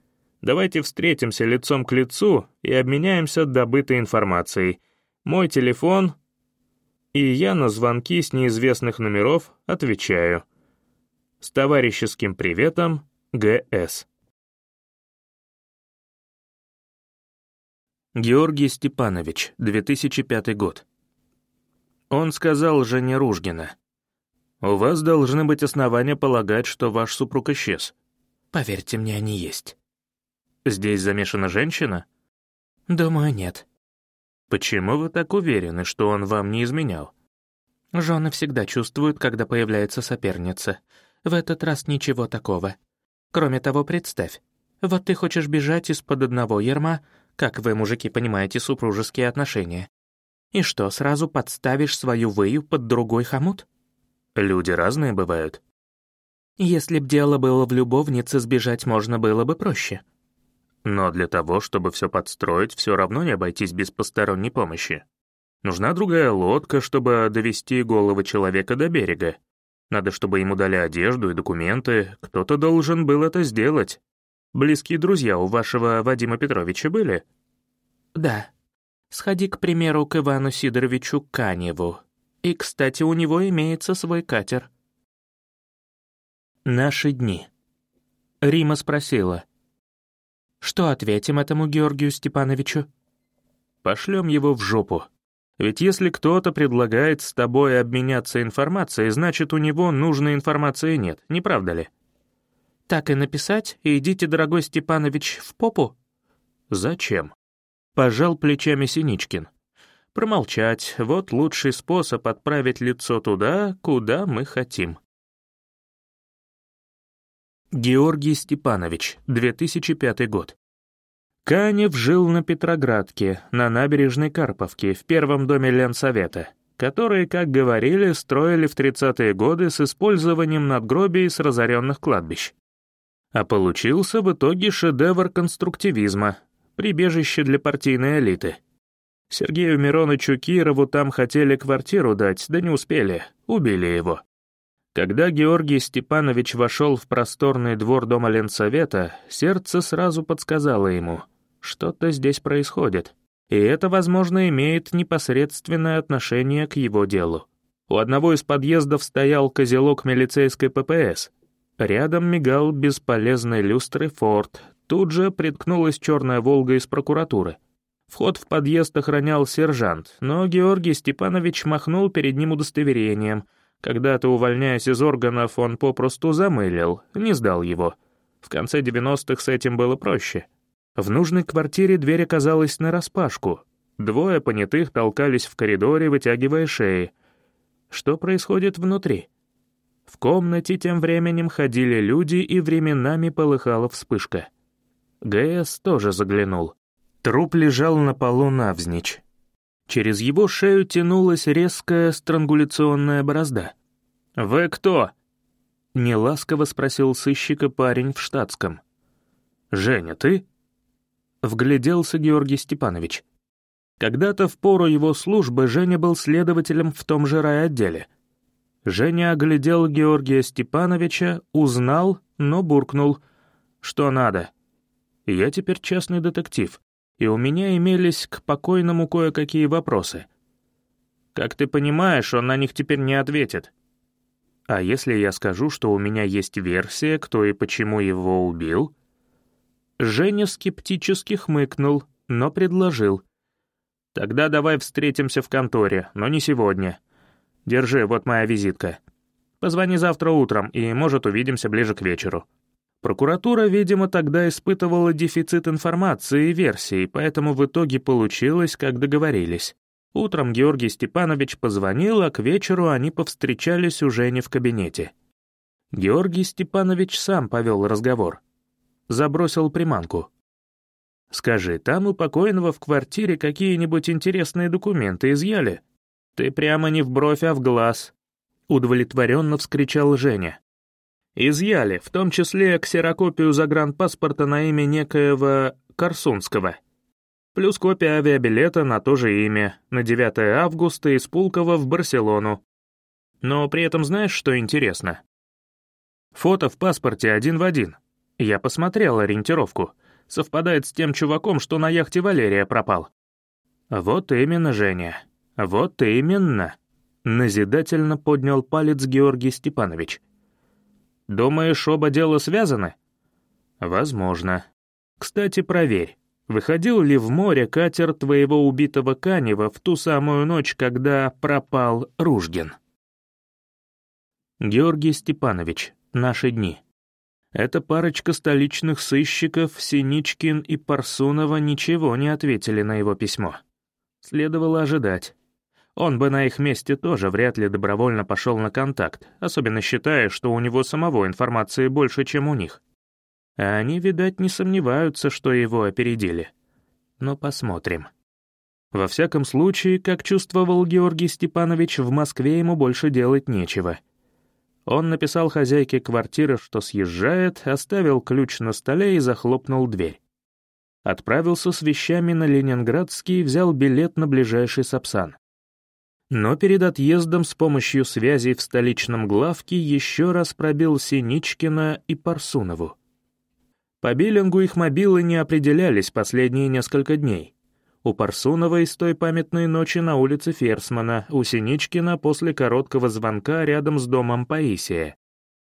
Давайте встретимся лицом к лицу и обменяемся добытой информацией. Мой телефон... И я на звонки с неизвестных номеров отвечаю. С товарищеским приветом, Г.С. Георгий Степанович, 2005 год. Он сказал Жене Ружгина. «У вас должны быть основания полагать, что ваш супруг исчез. Поверьте мне, они есть». «Здесь замешана женщина?» «Думаю, нет». «Почему вы так уверены, что он вам не изменял?» Жены всегда чувствуют, когда появляется соперница. В этот раз ничего такого. Кроме того, представь, вот ты хочешь бежать из-под одного ерма, как вы, мужики, понимаете супружеские отношения. И что, сразу подставишь свою выю под другой хомут? Люди разные бывают. Если б дело было в любовнице, сбежать можно было бы проще. Но для того, чтобы все подстроить, все равно не обойтись без посторонней помощи. Нужна другая лодка, чтобы довести голову человека до берега. Надо, чтобы ему дали одежду и документы. Кто-то должен был это сделать. Близкие друзья у вашего Вадима Петровича были? Да. Сходи, к примеру, к Ивану Сидоровичу Каневу. И, кстати, у него имеется свой катер. Наши дни. Рима спросила. Что ответим этому Георгию Степановичу? Пошлем его в жопу. Ведь если кто-то предлагает с тобой обменяться информацией, значит, у него нужной информации нет, не правда ли? Так и написать, идите, дорогой Степанович, в попу? Зачем? Пожал плечами Синичкин. Промолчать — вот лучший способ отправить лицо туда, куда мы хотим. Георгий Степанович, 2005 год. Канев жил на Петроградке, на набережной Карповки, в первом доме Ленсовета, который, как говорили, строили в 30-е годы с использованием надгробий с разоренных кладбищ. А получился в итоге шедевр конструктивизма, прибежище для партийной элиты. Сергею Миронычу Кирову там хотели квартиру дать, да не успели, убили его. Когда Георгий Степанович вошел в просторный двор дома Ленсовета, сердце сразу подсказало ему — что-то здесь происходит, и это, возможно, имеет непосредственное отношение к его делу. У одного из подъездов стоял козелок милицейской ППС. Рядом мигал бесполезной люстрой «Форд», тут же приткнулась черная «Волга» из прокуратуры. Вход в подъезд охранял сержант, но Георгий Степанович махнул перед ним удостоверением. Когда-то, увольняясь из органов, он попросту замылил, не сдал его. В конце 90-х с этим было проще — в нужной квартире дверь оказалась нараспашку. Двое понятых толкались в коридоре, вытягивая шеи. Что происходит внутри? В комнате тем временем ходили люди, и временами полыхала вспышка. ГС тоже заглянул. Труп лежал на полу навзничь. Через его шею тянулась резкая странгуляционная борозда. «Вы кто?» — неласково спросил сыщика парень в штатском. «Женя, ты?» Вгляделся Георгий Степанович. Когда-то в пору его службы Женя был следователем в том же райотделе. Женя оглядел Георгия Степановича, узнал, но буркнул. «Что надо?» «Я теперь частный детектив, и у меня имелись к покойному кое-какие вопросы». «Как ты понимаешь, он на них теперь не ответит». «А если я скажу, что у меня есть версия, кто и почему его убил?» Женя скептически хмыкнул, но предложил. «Тогда давай встретимся в конторе, но не сегодня. Держи, вот моя визитка. Позвони завтра утром, и, может, увидимся ближе к вечеру». Прокуратура, видимо, тогда испытывала дефицит информации и версий, поэтому в итоге получилось, как договорились. Утром Георгий Степанович позвонил, а к вечеру они повстречались уже не в кабинете. Георгий Степанович сам повел разговор забросил приманку. «Скажи, там у покойного в квартире какие-нибудь интересные документы изъяли?» «Ты прямо не в бровь, а в глаз», — удовлетворенно вскричал Женя. Изъяли, в том числе ксерокопию загранпаспорта на имя некоего Корсунского. Плюс копия авиабилета на то же имя, на 9 августа из Пулково в Барселону. Но при этом знаешь, что интересно? Фото в паспорте один в один. Я посмотрел ориентировку. Совпадает с тем чуваком, что на яхте Валерия пропал. Вот именно, Женя. Вот именно. Назидательно поднял палец Георгий Степанович. «Думаешь, оба дела связаны?» «Возможно. Кстати, проверь, выходил ли в море катер твоего убитого Канева в ту самую ночь, когда пропал Ружгин?» Георгий Степанович, наши дни. Эта парочка столичных сыщиков, Синичкин и Парсунова, ничего не ответили на его письмо. Следовало ожидать. Он бы на их месте тоже вряд ли добровольно пошел на контакт, особенно считая, что у него самого информации больше, чем у них. А они, видать, не сомневаются, что его опередили. Но посмотрим. Во всяком случае, как чувствовал Георгий Степанович, в Москве ему больше делать нечего. Он написал хозяйке квартиры, что съезжает, оставил ключ на столе и захлопнул дверь. Отправился с вещами на Ленинградский и взял билет на ближайший Сапсан но перед отъездом с помощью связей в столичном главке еще раз пробил Синичкина и Парсунову. По биллингу их мобилы не определялись последние несколько дней. У Парсуновой с той памятной ночи на улице Ферсмана, у Синичкина после короткого звонка рядом с домом Паисия.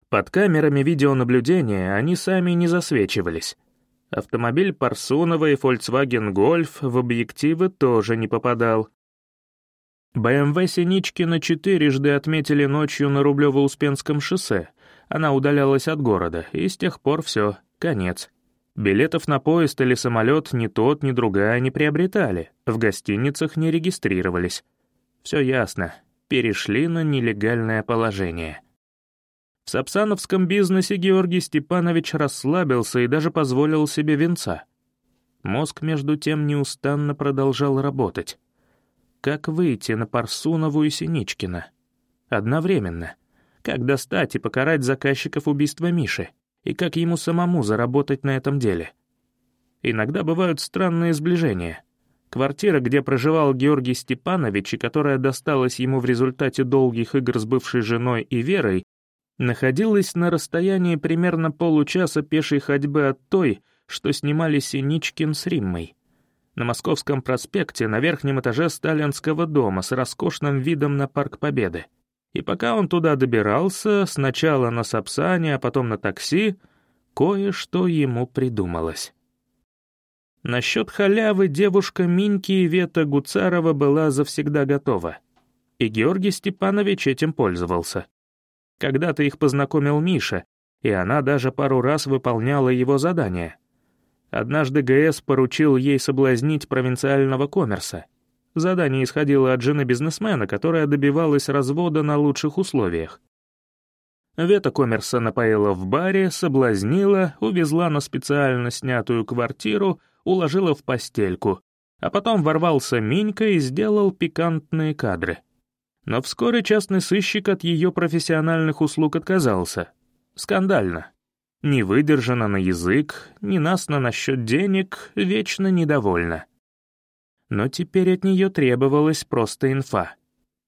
Под камерами видеонаблюдения они сами не засвечивались. Автомобиль Парсунова и Volkswagen Golf в объективы тоже не попадал — БМВ Синичкина четырежды отметили ночью на Рублево-Успенском шоссе. Она удалялась от города, и с тех пор все, конец. Билетов на поезд или самолет ни тот, ни другая не приобретали, в гостиницах не регистрировались. Все ясно, перешли на нелегальное положение. В сапсановском бизнесе Георгий Степанович расслабился и даже позволил себе венца. Мозг, между тем, неустанно продолжал работать. Как выйти на Парсунову и Синичкина? Одновременно. Как достать и покарать заказчиков убийства Миши? И как ему самому заработать на этом деле? Иногда бывают странные сближения. Квартира, где проживал Георгий Степанович и которая досталась ему в результате долгих игр с бывшей женой и Верой, находилась на расстоянии примерно получаса пешей ходьбы от той, что снимали Синичкин с Риммой на Московском проспекте на верхнем этаже сталинского дома с роскошным видом на Парк Победы. И пока он туда добирался, сначала на Сапсане, а потом на такси, кое-что ему придумалось. Насчет халявы девушка Миньки Вета Гуцарова была завсегда готова. И Георгий Степанович этим пользовался. Когда-то их познакомил Миша, и она даже пару раз выполняла его задания — Однажды ГС поручил ей соблазнить провинциального коммерса. Задание исходило от жены бизнесмена, которая добивалась развода на лучших условиях. Вета коммерса напоила в баре, соблазнила, увезла на специально снятую квартиру, уложила в постельку, а потом ворвался Минька и сделал пикантные кадры. Но вскоре частный сыщик от ее профессиональных услуг отказался. Скандально. Не выдержана на язык, ненастна насчет денег, вечно недовольна. Но теперь от нее требовалась просто инфа.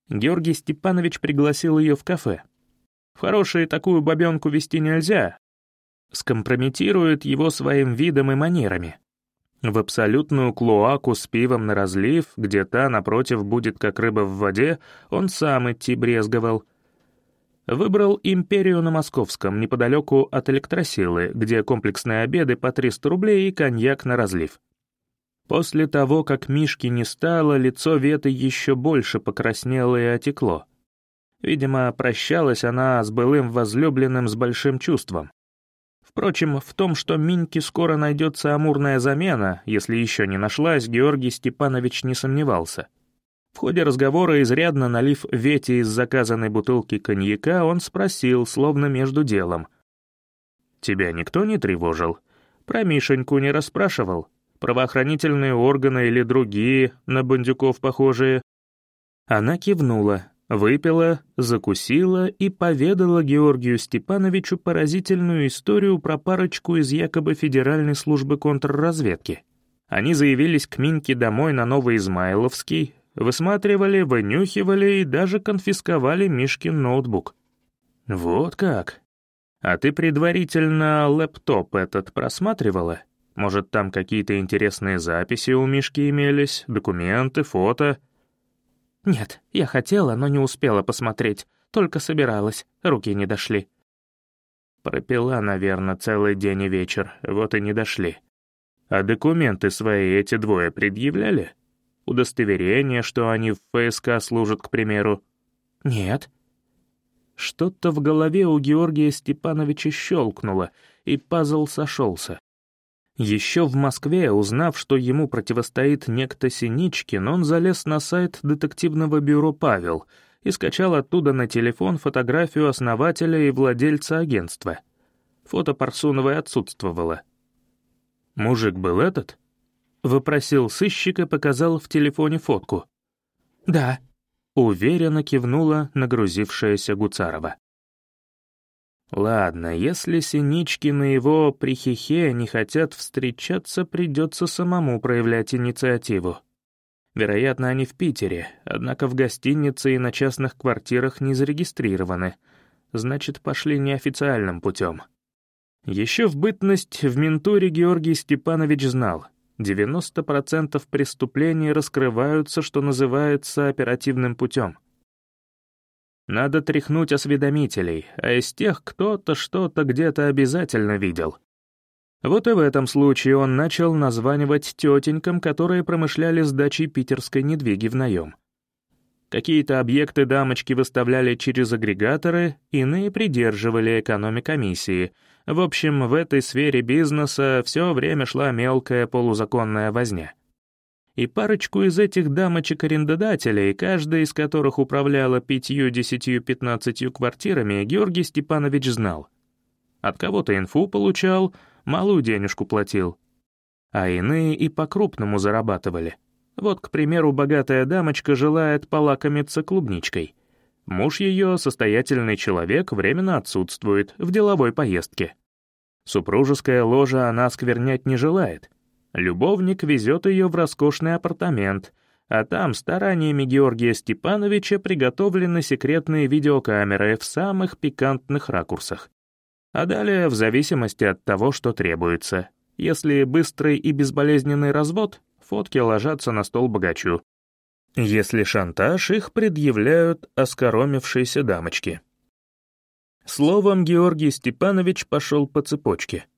Георгий Степанович пригласил ее в кафе. В хорошие такую бабенку вести нельзя. Скомпрометирует его своим видом и манерами. В абсолютную клоаку с пивом на разлив, где та, напротив, будет как рыба в воде, он сам идти брезговал — Выбрал «Империю» на Московском, неподалеку от электросилы, где комплексные обеды по 300 рублей и коньяк на разлив. После того, как Мишки не стало, лицо Веты еще больше покраснело и отекло. Видимо, прощалась она с былым возлюбленным с большим чувством. Впрочем, в том, что Миньке скоро найдется амурная замена, если еще не нашлась, Георгий Степанович не сомневался — в ходе разговора, изрядно налив Вете из заказанной бутылки коньяка, он спросил, словно между делом. «Тебя никто не тревожил? Про Мишеньку не расспрашивал? Правоохранительные органы или другие, на бандюков похожие?» Она кивнула, Выпила, закусила и поведала Георгию Степановичу поразительную историю про парочку из якобы Федеральной службы контрразведки. Они заявились к Миньке домой на Новый Измайловский, высматривали, вынюхивали и даже конфисковали Мишкин ноутбук. «Вот как? А ты предварительно лэптоп этот просматривала? Может, там какие-то интересные записи у Мишки имелись, документы, фото?» «Нет, я хотела, но не успела посмотреть, только собиралась, руки не дошли». Пропила, наверное, целый день и вечер, вот и не дошли. А документы свои эти двое предъявляли? Удостоверение, что они в ФСК служат, к примеру? Нет. Что-то в голове у Георгия Степановича щелкнуло, и пазл сошелся. Еще в Москве, узнав, что ему противостоит некто Синичкин, он залез на сайт детективного бюро «Павел» и скачал оттуда на телефон фотографию основателя и владельца агентства. Фото Парсуновой отсутствовало. «Мужик был этот?» — вопросил сыщик и показал в телефоне фотку. «Да», — уверенно кивнула нагрузившаяся Гуцарова. Ладно, если Синичкин и его прихихе не хотят встречаться, придется самому проявлять инициативу. Вероятно, они в Питере, однако в гостинице и на частных квартирах не зарегистрированы. Значит, пошли неофициальным путем. Еще в бытность в ментуре Георгий Степанович знал, 90% преступлений раскрываются, что называется, оперативным путем — надо тряхнуть осведомителей, а из тех кто-то что-то где-то обязательно видел. Вот и в этом случае он начал названивать тетенькам, которые промышляли сдачей питерской недвиги в наем. Какие-то объекты дамочки выставляли через агрегаторы, иные придерживали экономикомиссии. В общем, в этой сфере бизнеса все время шла мелкая полузаконная возня и парочку из этих дамочек-арендодателей, каждая из которых управляла пятью, десятью, пятнадцатью квартирами, Георгий Степанович знал. От кого-то инфу получал, малую денежку платил. А иные и по-крупному зарабатывали. Вот, к примеру, богатая дамочка желает полакомиться клубничкой. Муж ее, состоятельный человек, временно отсутствует в деловой поездке. Супружеская ложа она сквернять не желает — Любовник везет ее в роскошный апартамент, а там стараниями Георгия Степановича приготовлены секретные видеокамеры в самых пикантных ракурсах. А далее, в зависимости от того, что требуется. Если быстрый и безболезненный развод, фотки ложатся на стол богачу. Если шантаж, их предъявляют оскоромившиеся дамочки. Словом, Георгий Степанович пошел по цепочке —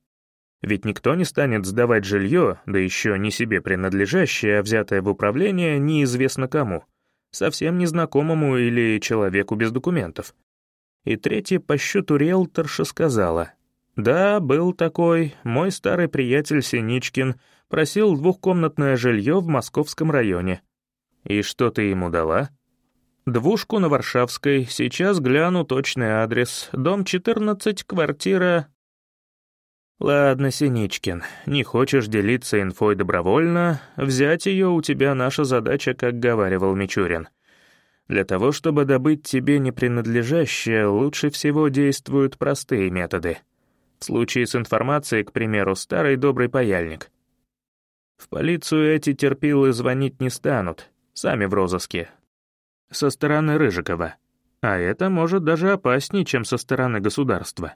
ведь никто не станет сдавать жилье, да еще не себе принадлежащее, а взятое в управление неизвестно кому, совсем незнакомому или человеку без документов. И третья по счету риэлторша сказала, «Да, был такой, мой старый приятель Синичкин просил двухкомнатное жилье в московском районе. И что ты ему дала?» «Двушку на Варшавской, сейчас гляну точный адрес, дом 14, квартира «Ладно, Синичкин, не хочешь делиться инфой добровольно, взять ее у тебя наша задача, как говаривал Мичурин. Для того, чтобы добыть тебе непринадлежащее, лучше всего действуют простые методы. В случае с информацией, к примеру, старый добрый паяльник. В полицию эти терпилы звонить не станут, сами в розыске. Со стороны Рыжикова. А это может даже опаснее, чем со стороны государства».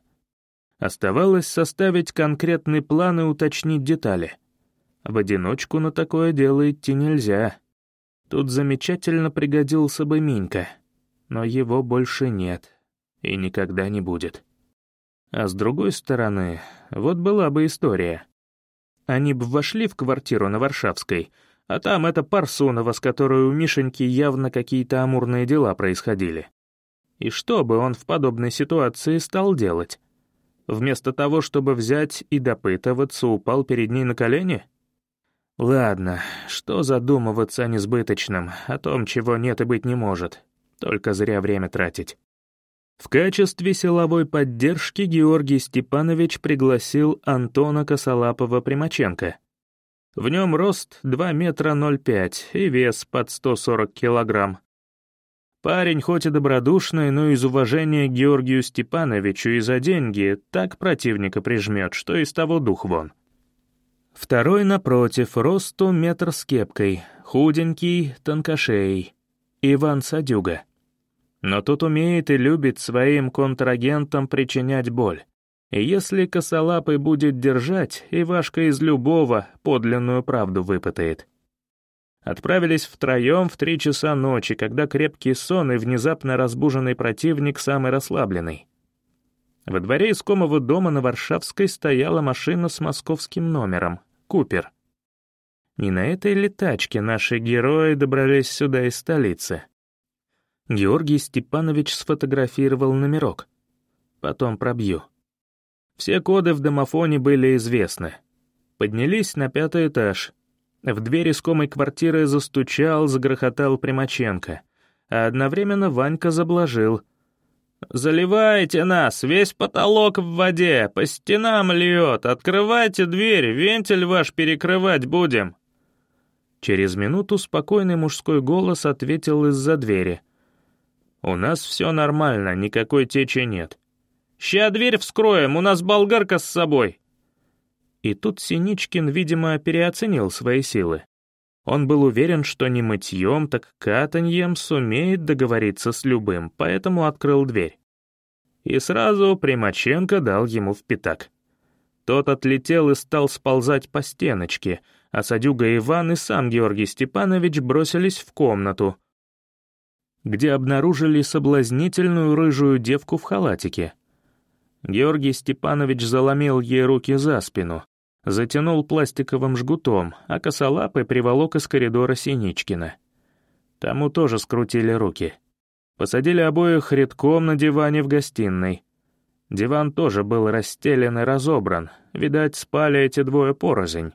Оставалось составить конкретный план и уточнить детали. В одиночку на такое дело идти нельзя. Тут замечательно пригодился бы Минька, но его больше нет и никогда не будет. А с другой стороны, вот была бы история. Они бы вошли в квартиру на Варшавской, а там эта Парсунова, с которой у Мишеньки явно какие-то амурные дела происходили. И что бы он в подобной ситуации стал делать? Вместо того, чтобы взять и допытываться, упал перед ней на колени? Ладно, что задумываться о несбыточном, о том, чего нет и быть не может. Только зря время тратить. В качестве силовой поддержки Георгий Степанович пригласил Антона Косолапова-Примаченко. В нем рост 2 метра 0,5 и вес под 140 килограмм. Парень хоть и добродушный, но из уважения Георгию Степановичу и за деньги так противника прижмет, что из того дух вон. Второй, напротив, росту метр с кепкой, худенький, тонкошей. Иван Садюга. Но тот умеет и любит своим контрагентам причинять боль. Если косолапый будет держать, Ивашка из любого подлинную правду выпытает. Отправились втроем в три часа ночи, когда крепкий сон и внезапно разбуженный противник самый расслабленный. Во дворе искомого дома на Варшавской стояла машина с московским номером — «Купер». Не на этой ли тачке наши герои добрались сюда из столицы? Георгий Степанович сфотографировал номерок. Потом пробью. Все коды в домофоне были известны. Поднялись на пятый этаж. В дверь искомой квартиры застучал, загрохотал Примаченко. А одновременно Ванька заблажил — «Заливайте нас, весь потолок в воде, по стенам льет, открывайте дверь, вентиль ваш перекрывать будем». Через минуту спокойный мужской голос ответил из-за двери. «У нас все нормально, никакой течи нет». «Ща дверь вскроем, у нас болгарка с собой». И тут Синичкин, видимо, переоценил свои силы. Он был уверен, что не мытьем, так катаньем сумеет договориться с любым, поэтому открыл дверь. И сразу Примаченко дал ему в пятак. Тот отлетел и стал сползать по стеночке, а Садюга Иван и сам Георгий Степанович бросились в комнату, где обнаружили соблазнительную рыжую девку в халатике. Георгий Степанович заломил ей руки за спину, затянул пластиковым жгутом, а косолапый приволок из коридора Синичкина. Тому тоже скрутили руки. Посадили обоих редком на диване в гостиной. Диван тоже был расстелен и разобран, видать, спали эти двое порознь.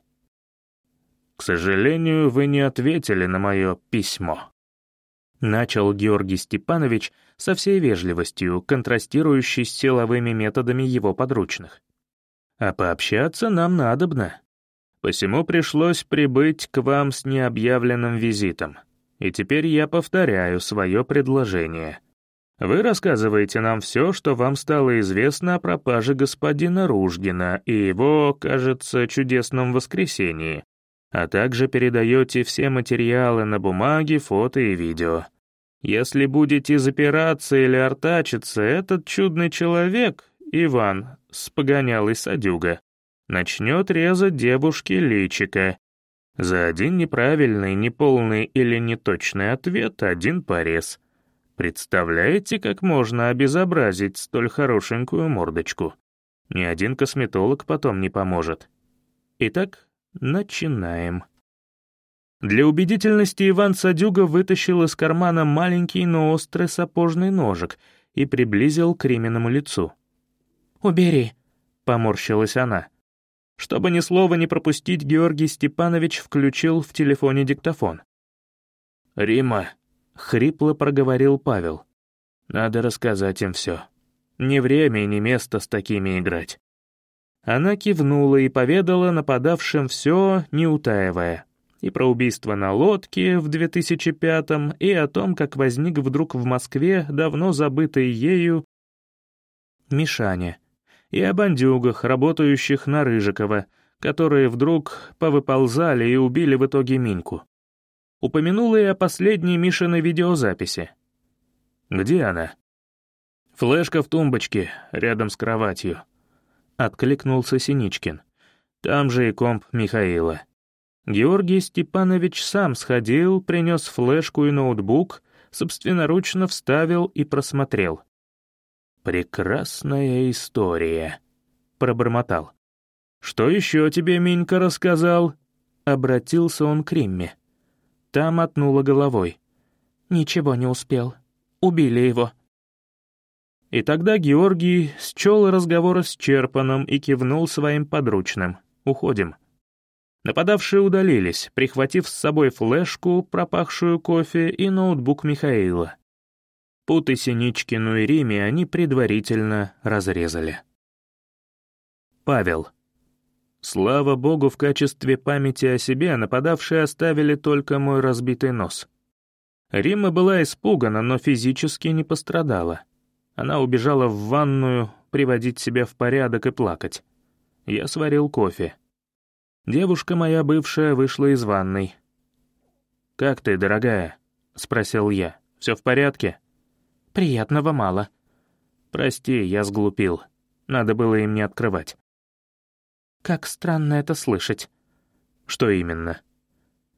«К сожалению, вы не ответили на мое письмо», — начал Георгий Степанович со всей вежливостью, контрастирующей с силовыми методами его подручных а пообщаться нам надобно. Посему пришлось прибыть к вам с необъявленным визитом. И теперь я повторяю свое предложение. Вы рассказываете нам все, что вам стало известно о пропаже господина Ружгина и его, кажется, чудесном воскресении, а также передаете все материалы на бумаге, фото и видео. Если будете запираться или артачиться, этот чудный человек, Иван, с погонялой садюга, начнет резать девушке личика. За один неправильный, неполный или неточный ответ один порез. Представляете, как можно обезобразить столь хорошенькую мордочку? Ни один косметолог потом не поможет. Итак, начинаем. Для убедительности Иван Садюга вытащил из кармана маленький, но острый сапожный ножик и приблизил к Риминому лицу. «Убери», — поморщилась она. Чтобы ни слова не пропустить, Георгий Степанович включил в телефоне диктофон. «Рима», — хрипло проговорил Павел. «Надо рассказать им все. Не время и не место с такими играть». Она кивнула и поведала нападавшим все, не утаивая. И про убийство на лодке в 2005-м, и о том, как возник вдруг в Москве давно забытый ею Мишаня, и о бандюгах, работающих на Рыжикова, которые вдруг повыползали и убили в итоге Миньку. Упомянула и о последней Мишиной видеозаписи. «Где она?» «Флешка в тумбочке, рядом с кроватью», — откликнулся Синичкин. «Там же и комп Михаила». Георгий Степанович сам сходил, принес флешку и ноутбук, собственноручно вставил и просмотрел — «Прекрасная история», — пробормотал. «Что еще тебе Минька рассказал?» Обратился он к Римме. Та мотнула головой. «Ничего не успел. Убили его». И тогда Георгий счел разговор исчерпанным и кивнул своим подручным. «Уходим». Нападавшие удалились, прихватив с собой флешку, пропахшую кофе и ноутбук Михаила. Путы Синичкину и Риме они предварительно разрезали. Павел. Слава богу, в качестве памяти о себе нападавшие оставили только мой разбитый нос. Римма была испугана, но физически не пострадала. Она убежала в ванную приводить себя в порядок и плакать. Я сварил кофе. Девушка моя бывшая вышла из ванной. «Как ты, дорогая?» — спросил я. «Все в порядке?» «Приятного мало». «Прости, я сглупил. Надо было им не открывать». «Как странно это слышать». «Что именно?»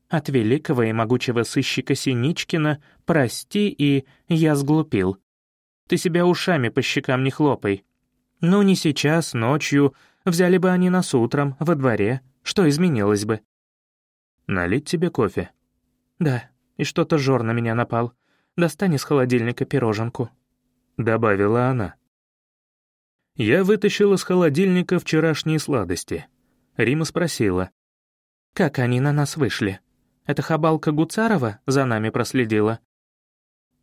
«От великого и могучего сыщика Синичкина «Прости» и «Я сглупил». Ты себя ушами по щекам не хлопай. Ну, не сейчас, ночью. Взяли бы они нас утром, во дворе. Что изменилось бы?» «Налить тебе кофе?» «Да, и что-то жор на меня напал. Достань из холодильника пироженку», — добавила она. Я вытащил из холодильника вчерашние сладости. Рима спросила. «Как они на нас вышли? Это хабалка Гуцарова за нами проследила?»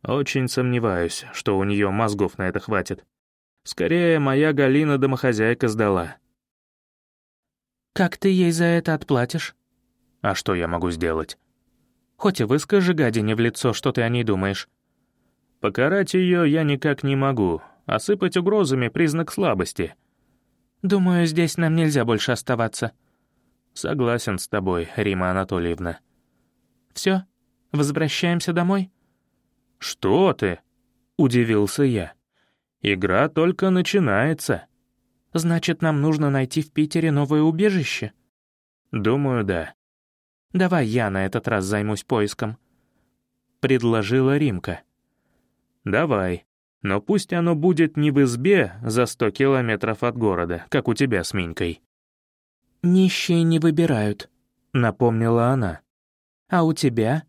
«Очень сомневаюсь, что у нее мозгов на это хватит. Скорее, моя Галина-домохозяйка сдала». «Как ты ей за это отплатишь?» «А что я могу сделать?» «Хоть и выскажи гадине в лицо, что ты о ней думаешь». «Покарать ее я никак не могу. Осыпать угрозами — признак слабости». «Думаю, здесь нам нельзя больше оставаться». «Согласен с тобой, Рима Анатольевна». «Все? Возвращаемся домой?» «Что ты?» — удивился я. «Игра только начинается». Значит, нам нужно найти в Питере новое убежище?» «Думаю, да». «Давай я на этот раз займусь поиском», — предложила Римка. «Давай, но пусть оно будет не в избе за сто километров от города, как у тебя с Минькой». «Нищие не выбирают», — напомнила она. «А у тебя?» —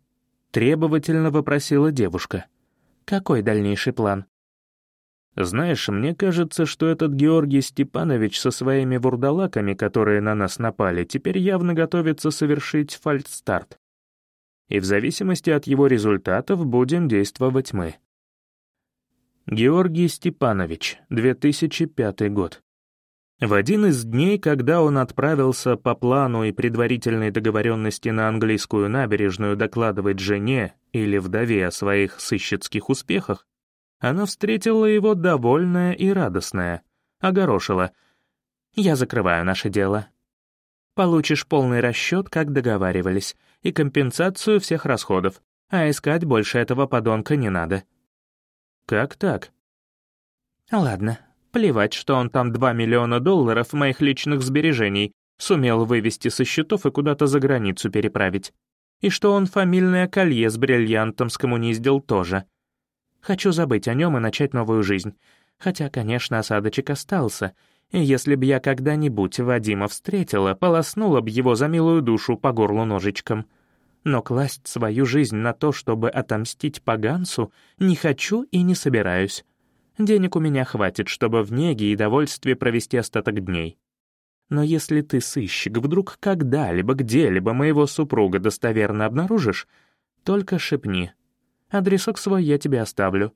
требовательно вопросила девушка. «Какой дальнейший план?» Знаешь, мне кажется, что этот Георгий Степанович со своими вурдалаками, которые на нас напали, теперь явно готовится совершить фальстарт. И в зависимости от его результатов будем действовать мы. Георгий Степанович, 2005 год. В один из дней, когда он отправился по плану и предварительной договоренности на английскую набережную докладывать жене или вдове о своих сыщицких успехах, она встретила его довольная и радостная, огорошила. «Я закрываю наше дело. Получишь полный расчет, как договаривались, и компенсацию всех расходов, а искать больше этого подонка не надо». «Как так?» «Ладно, плевать, что он там 2 миллиона долларов моих личных сбережений сумел вывести со счетов и куда-то за границу переправить. И что он фамильное колье с бриллиантом скоммуниздил тоже. Хочу забыть о нем и начать новую жизнь. Хотя, конечно, осадочек остался. И если б я когда-нибудь Вадима встретила, полоснула б его за милую душу по горлу ножичком. Но класть свою жизнь на то, чтобы отомстить поганцу, не хочу и не собираюсь. Денег у меня хватит, чтобы в неге и довольстве провести остаток дней. Но если ты, сыщик, вдруг когда-либо где-либо моего супруга достоверно обнаружишь, только шепни, Адресок свой я тебе оставлю.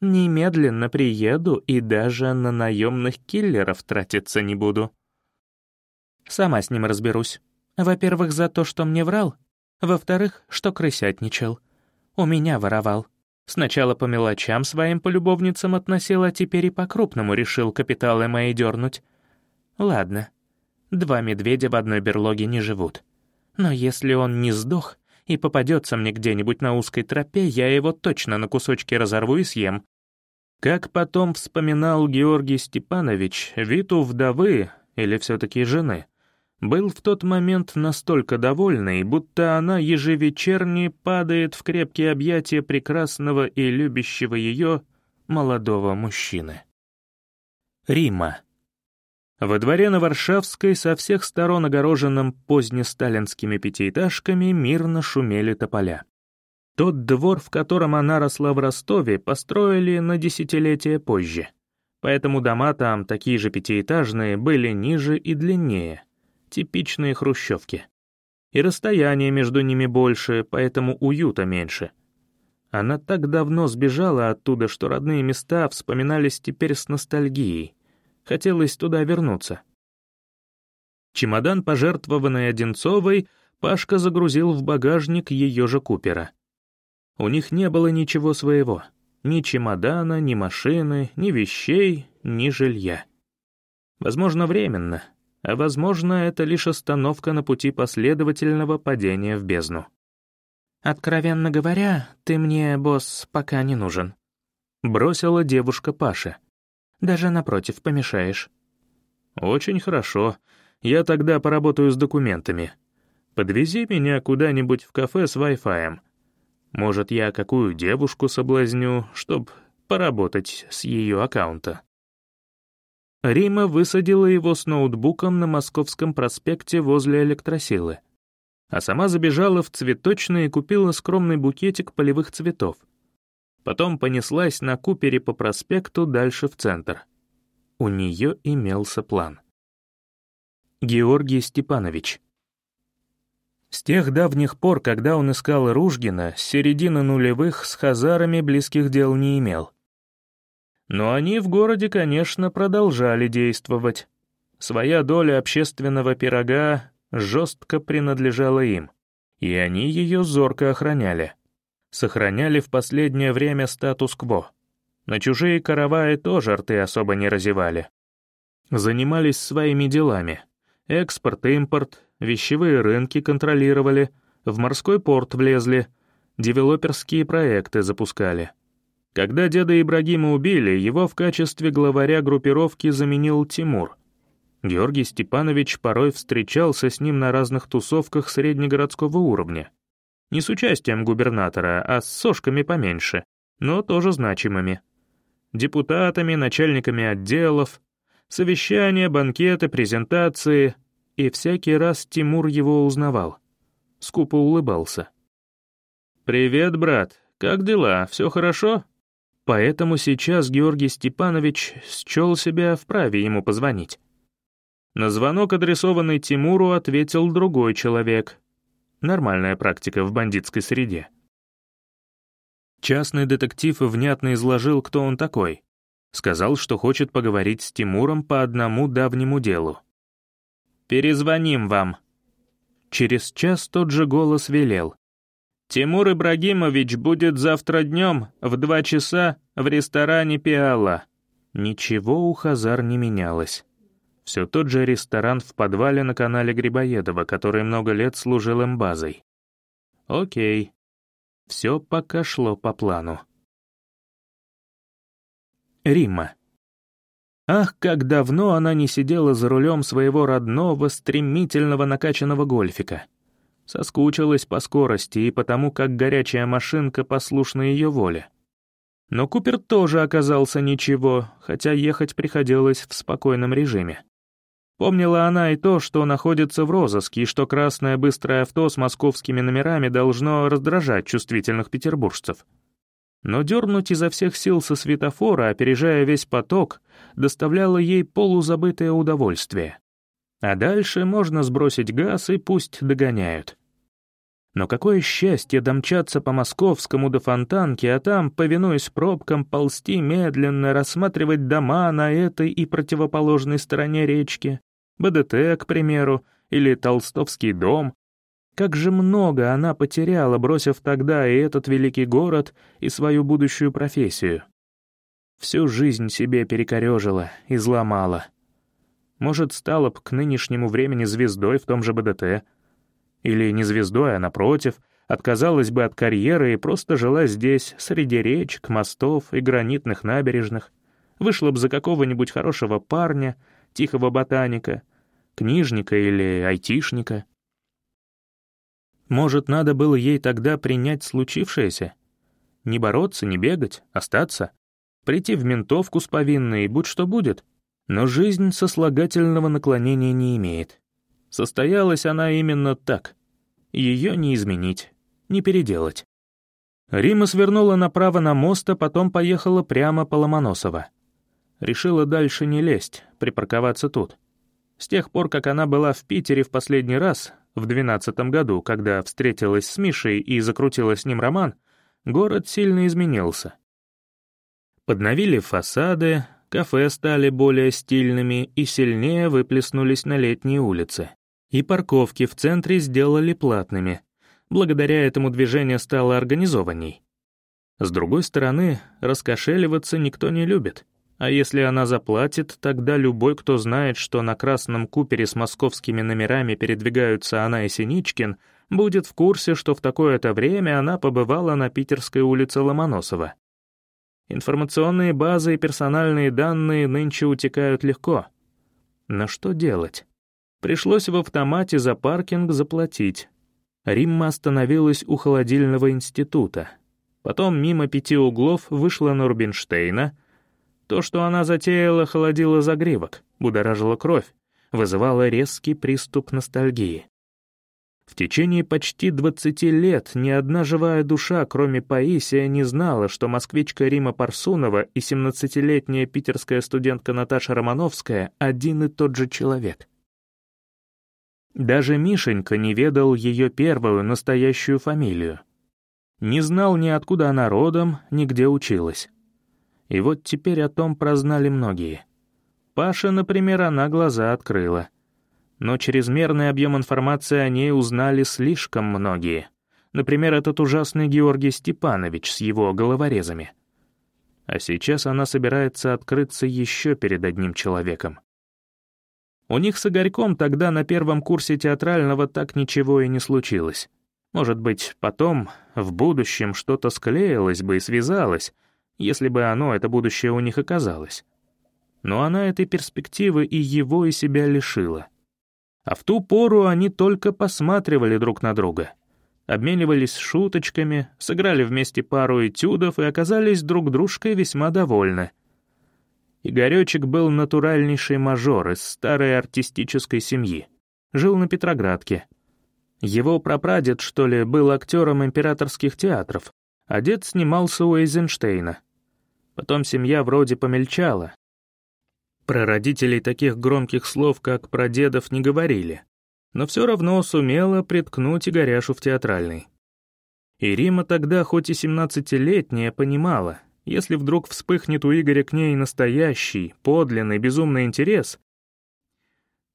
Немедленно приеду и даже на наемных киллеров тратиться не буду. Сама с ним разберусь. Во-первых, за то, что мне врал. Во-вторых, что крысятничал. У меня воровал. Сначала по мелочам своим полюбовницам относил, а теперь и по-крупному решил капиталы мои дернуть. Ладно, два медведя в одной берлоге не живут. Но если он не сдох, и попадется мне где-нибудь на узкой тропе, я его точно на кусочки разорву и съем. Как потом вспоминал Георгий Степанович, вид у вдовы, или все-таки жены, был в тот момент настолько довольный, будто она ежевечерне падает в крепкие объятия прекрасного и любящего ее молодого мужчины. Рима. Во дворе на Варшавской, со всех сторон огороженном позднесталинскими пятиэтажками, мирно шумели тополя. Тот двор, в котором она росла в Ростове, построили на десятилетия позже. Поэтому дома там, такие же пятиэтажные, были ниже и длиннее. Типичные хрущевки. И расстояние между ними больше, поэтому уюта меньше. Она так давно сбежала оттуда, что родные места вспоминались теперь с ностальгией. Хотелось туда вернуться. Чемодан, пожертвованный Одинцовой, Пашка загрузил в багажник ее же Купера. У них не было ничего своего. Ни чемодана, ни машины, ни вещей, ни жилья. Возможно, временно, а возможно, это лишь остановка на пути последовательного падения в бездну. «Откровенно говоря, ты мне, босс, пока не нужен», — бросила девушка Паше. «Даже напротив, помешаешь». «Очень хорошо. Я тогда поработаю с документами. Подвези меня куда-нибудь в кафе с Wi-Fi. Может, я какую девушку соблазню, чтоб поработать с ее аккаунта». Рима высадила его с ноутбуком на Московском проспекте возле электросилы а сама забежала в цветочный и купила скромный букетик полевых цветов. Потом понеслась на купере по проспекту дальше в центр. У нее имелся план. Георгий Степанович. С тех давних пор, когда он искал Ружгина, с середины нулевых с хазарами близких дел не имел. Но они в городе, конечно, продолжали действовать. Своя доля общественного пирога жестко принадлежала им, и они ее зорко охраняли. Сохраняли в последнее время статус-кво. На чужие караваи тоже рты особо не разевали. Занимались своими делами. Экспорт, импорт, вещевые рынки контролировали, в морской порт влезли, девелоперские проекты запускали. Когда деда Ибрагима убили, его в качестве главаря группировки заменил Тимур — Георгий Степанович порой встречался с ним на разных тусовках среднегородского уровня. Не с участием губернатора, а с сошками поменьше, но тоже значимыми. Депутатами, начальниками отделов, совещания, банкеты, презентации. И всякий раз Тимур его узнавал. Скупо улыбался. «Привет, брат. Как дела? Все хорошо?» Поэтому сейчас Георгий Степанович счел себя вправе ему позвонить. На звонок, адресованный Тимуру, ответил другой человек. Нормальная практика в бандитской среде. Частный детектив внятно изложил, кто он такой. Сказал, что хочет поговорить с Тимуром по одному давнему делу. «Перезвоним вам». Через час тот же голос велел. «Тимур Ибрагимович будет завтра днем в два часа в ресторане «Пиала». Ничего у Хазар не менялось. Все тот же ресторан в подвале на канале Грибоедова, который много лет служил им базой. Окей. Все пока шло по плану. Римма. Ах, как давно она не сидела за рулем своего родного, стремительного накачанного гольфика. Соскучилась по скорости и потому, как горячая машинка послушна ее воле. Но Купер тоже оказался ничего, хотя ехать приходилось в спокойном режиме. Помнила она и то, что находится в розыске, и что красное быстрое авто с московскими номерами должно раздражать чувствительных петербуржцев. Но дернуть изо всех сил со светофора, опережая весь поток, доставляло ей полузабытое удовольствие. А дальше можно сбросить газ и пусть догоняют. Но какое счастье домчаться по московскому до фонтанки, а там, повинуясь пробкам, ползти медленно, рассматривать дома на этой и противоположной стороне речки, БДТ, к примеру, или Толстовский дом. Как же много она потеряла, бросив тогда и этот великий город, и свою будущую профессию. Всю жизнь себе перекорежила, изломала. Может, стала б к нынешнему времени звездой в том же БДТ — или не звездой, а напротив, отказалась бы от карьеры и просто жила здесь, среди речек, мостов и гранитных набережных, вышла бы за какого-нибудь хорошего парня, тихого ботаника, книжника или айтишника. Может, надо было ей тогда принять случившееся? Не бороться, не бегать, остаться? Прийти в ментовку с повинной, будь что будет? Но жизнь сослагательного наклонения не имеет. Состоялась она именно так. Ее не изменить, не переделать. Рима свернула направо на мост, а потом поехала прямо по Ломоносово. Решила дальше не лезть, припарковаться тут. С тех пор, как она была в Питере в последний раз, в двенадцатом году, когда встретилась с Мишей и закрутила с ним роман, город сильно изменился. Подновили фасады, кафе стали более стильными и сильнее выплеснулись на летние улицы и парковки в центре сделали платными. Благодаря этому движение стало организованней. С другой стороны, раскошеливаться никто не любит. А если она заплатит, тогда любой, кто знает, что на красном купере с московскими номерами передвигаются она и Синичкин, будет в курсе, что в такое-то время она побывала на Питерской улице Ломоносова. Информационные базы и персональные данные нынче утекают легко. Но что делать? Пришлось в автомате за паркинг заплатить. Римма остановилась у холодильного института. Потом мимо пяти углов вышла на Рубинштейна. То, что она затеяла, холодило загривок, будоражило кровь, вызывало резкий приступ ностальгии. В течение почти 20 лет ни одна живая душа, кроме Паисия, не знала, что москвичка Рима Парсунова и 17-летняя питерская студентка Наташа Романовская — один и тот же человек. Даже Мишенька не ведал ее первую настоящую фамилию. Не знал ни откуда она родом, ни где училась. И вот теперь о том прознали многие. Паша, например, она глаза открыла но чрезмерный объем информации о ней узнали слишком многие. Например, этот ужасный Георгий Степанович с его головорезами. А сейчас она собирается открыться еще перед одним человеком. У них с Игорьком тогда на первом курсе театрального так ничего и не случилось. Может быть, потом, в будущем, что-то склеилось бы и связалось, если бы оно, это будущее, у них оказалось. Но она этой перспективы и его, и себя лишила — а в ту пору они только посматривали друг на друга. Обменивались шуточками, сыграли вместе пару этюдов и оказались друг дружкой весьма довольны. Игоречек был натуральнейший мажор из старой артистической семьи. Жил на Петроградке. Его прапрадед, что ли, был актером императорских театров, а дед снимался у Эйзенштейна. Потом семья вроде помельчала, про родителей таких громких слов, как про дедов, не говорили, но все равно сумела приткнуть Игоряшу в театральный. И Рима тогда, хоть и семнадцатилетняя, понимала, если вдруг вспыхнет у Игоря к ней настоящий, подлинный, безумный интерес,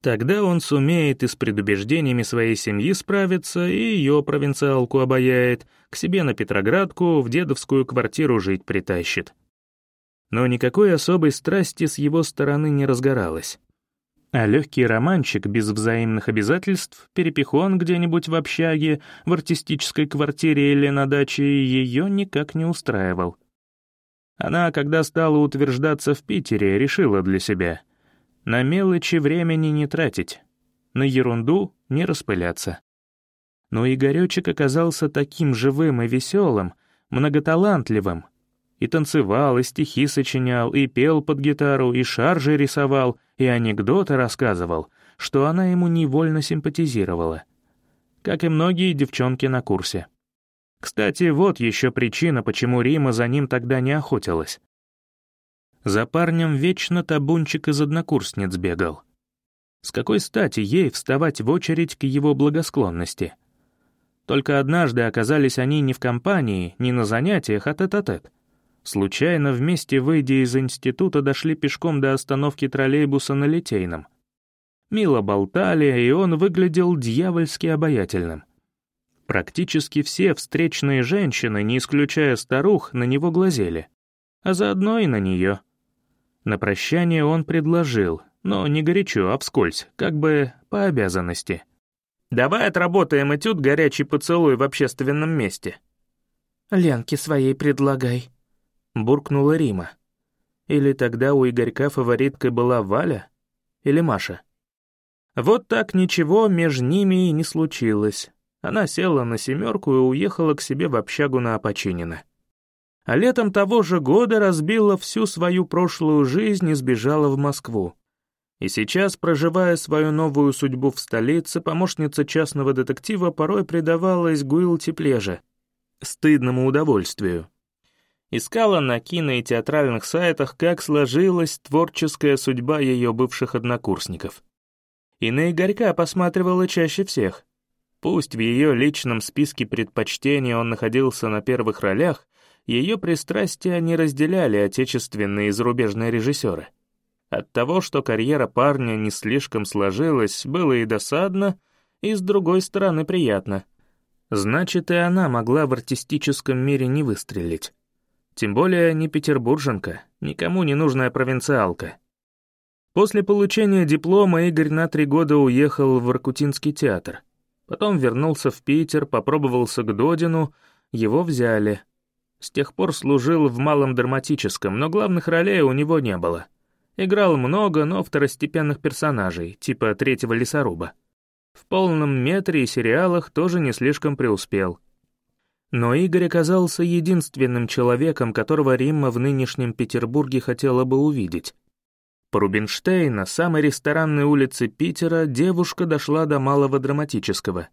тогда он сумеет и с предубеждениями своей семьи справиться, и ее провинциалку обаяет, к себе на Петроградку, в дедовскую квартиру жить притащит но никакой особой страсти с его стороны не разгоралось. А легкий романчик без взаимных обязательств, перепихон где-нибудь в общаге, в артистической квартире или на даче ее никак не устраивал. Она, когда стала утверждаться в Питере, решила для себя — на мелочи времени не тратить, на ерунду не распыляться. Но Игоречек оказался таким живым и веселым, многоталантливым, и танцевал, и стихи сочинял, и пел под гитару, и шаржи рисовал, и анекдоты рассказывал, что она ему невольно симпатизировала. Как и многие девчонки на курсе. Кстати, вот еще причина, почему Рима за ним тогда не охотилась. За парнем вечно табунчик из однокурсниц бегал. С какой стати ей вставать в очередь к его благосклонности? Только однажды оказались они не в компании, не на занятиях, а тет-а-тет. -тет. Случайно вместе, выйдя из института, дошли пешком до остановки троллейбуса на Литейном. Мило болтали, и он выглядел дьявольски обаятельным. Практически все встречные женщины, не исключая старух, на него глазели, а заодно и на нее. На прощание он предложил, но не горячо, а вскользь, как бы по обязанности. «Давай отработаем этюд «Горячий поцелуй» в общественном месте». «Ленке своей предлагай», — буркнула Рима. Или тогда у Игорька фавориткой была Валя? Или Маша? Вот так ничего между ними и не случилось. Она села на семерку и уехала к себе в общагу на Опочинина. А летом того же года разбила всю свою прошлую жизнь и сбежала в Москву. И сейчас, проживая свою новую судьбу в столице, помощница частного детектива порой предавалась Гуилти Плеже, стыдному удовольствию. Искала на кино и театральных сайтах, как сложилась творческая судьба ее бывших однокурсников. И на Игорька посматривала чаще всех. Пусть в ее личном списке предпочтений он находился на первых ролях, ее пристрастия не разделяли отечественные и зарубежные режиссеры. От того, что карьера парня не слишком сложилась, было и досадно, и, с другой стороны, приятно. Значит, и она могла в артистическом мире не выстрелить. Тем более не петербурженка, никому не нужная провинциалка. После получения диплома Игорь на три года уехал в Иркутинский театр. Потом вернулся в Питер, попробовался к Додину, его взяли. С тех пор служил в малом драматическом, но главных ролей у него не было. Играл много, но второстепенных персонажей, типа третьего лесоруба. В полном метре и сериалах тоже не слишком преуспел. Но Игорь оказался единственным человеком, которого Римма в нынешнем Петербурге хотела бы увидеть. По Рубинштейна, самой ресторанной улице Питера, девушка дошла до малого драматического.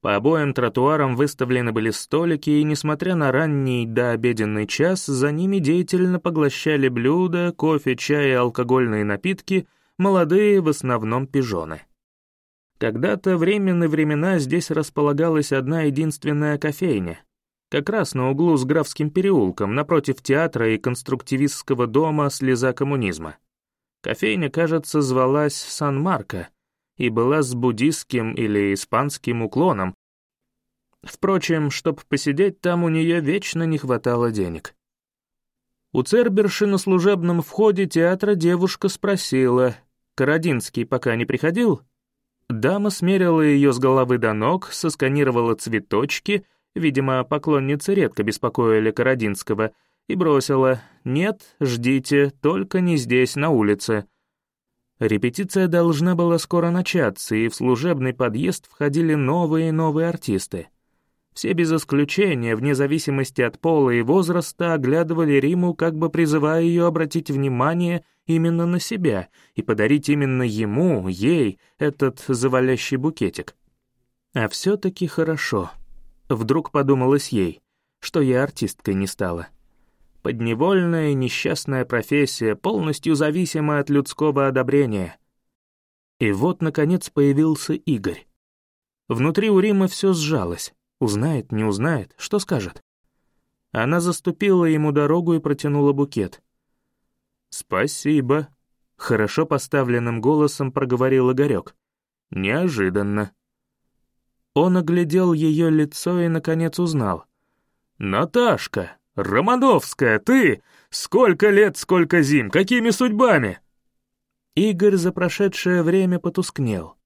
По обоим тротуарам выставлены были столики, и, несмотря на ранний дообеденный час, за ними деятельно поглощали блюда, кофе, чай и алкогольные напитки, молодые, в основном пижоны. Когда-то временные времена здесь располагалась одна единственная кофейня, как раз на углу с Графским переулком, напротив театра и конструктивистского дома «Слеза коммунизма». Кофейня, кажется, звалась Сан-Марко и была с буддистским или испанским уклоном. Впрочем, чтобы посидеть там, у нее вечно не хватало денег. У Церберши на служебном входе театра девушка спросила, «Карадинский пока не приходил?» Дама смерила ее с головы до ног, сосканировала цветочки, видимо, поклонницы редко беспокоили Карадинского — и бросила «Нет, ждите, только не здесь, на улице». Репетиция должна была скоро начаться, и в служебный подъезд входили новые и новые артисты. Все без исключения, вне зависимости от пола и возраста, оглядывали Риму, как бы призывая ее обратить внимание именно на себя и подарить именно ему, ей, этот завалящий букетик. А все-таки хорошо. Вдруг подумалось ей, что я артисткой не стала. Подневольная несчастная профессия, полностью зависимая от людского одобрения. И вот, наконец, появился Игорь. Внутри у Римы все сжалось. Узнает, не узнает, что скажет? Она заступила ему дорогу и протянула букет. «Спасибо», — хорошо поставленным голосом проговорил Игорек. «Неожиданно». Он оглядел ее лицо и, наконец, узнал. «Наташка!» «Романовская, ты! Сколько лет, сколько зим! Какими судьбами?» Игорь за прошедшее время потускнел.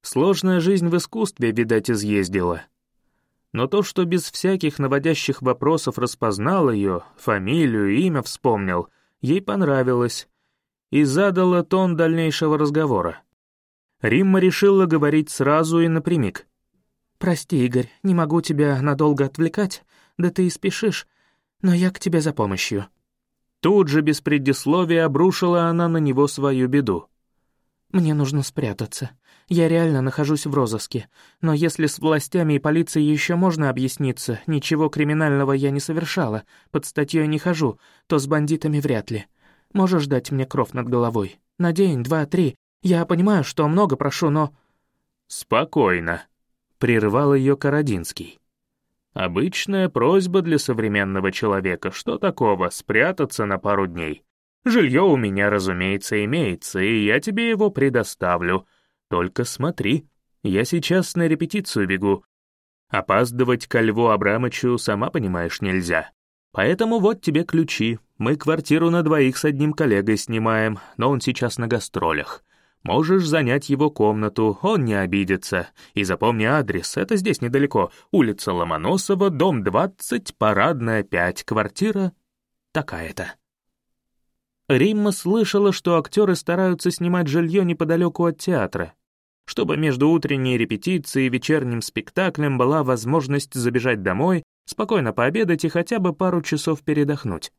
Сложная жизнь в искусстве, видать, изъездила. Но то, что без всяких наводящих вопросов распознал ее, фамилию, имя вспомнил, ей понравилось и задала тон дальнейшего разговора. Римма решила говорить сразу и напрямик. «Прости, Игорь, не могу тебя надолго отвлекать, да ты и спешишь но я к тебе за помощью». Тут же без предисловия обрушила она на него свою беду. «Мне нужно спрятаться. Я реально нахожусь в розыске. Но если с властями и полицией еще можно объясниться, ничего криминального я не совершала, под статьей не хожу, то с бандитами вряд ли. Можешь дать мне кров над головой? На день, два, три. Я понимаю, что много прошу, но...» «Спокойно», — прервал ее Карадинский. Обычная просьба для современного человека. Что такого, спрятаться на пару дней? Жилье у меня, разумеется, имеется, и я тебе его предоставлю. Только смотри, я сейчас на репетицию бегу. Опаздывать ко Льву Абрамычу, сама понимаешь, нельзя. Поэтому вот тебе ключи. Мы квартиру на двоих с одним коллегой снимаем, но он сейчас на гастролях. Можешь занять его комнату, он не обидится. И запомни адрес, это здесь недалеко. Улица Ломоносова, дом 20, парадная 5, квартира такая-то. Римма слышала, что актеры стараются снимать жилье неподалеку от театра, чтобы между утренней репетицией и вечерним спектаклем была возможность забежать домой, спокойно пообедать и хотя бы пару часов передохнуть.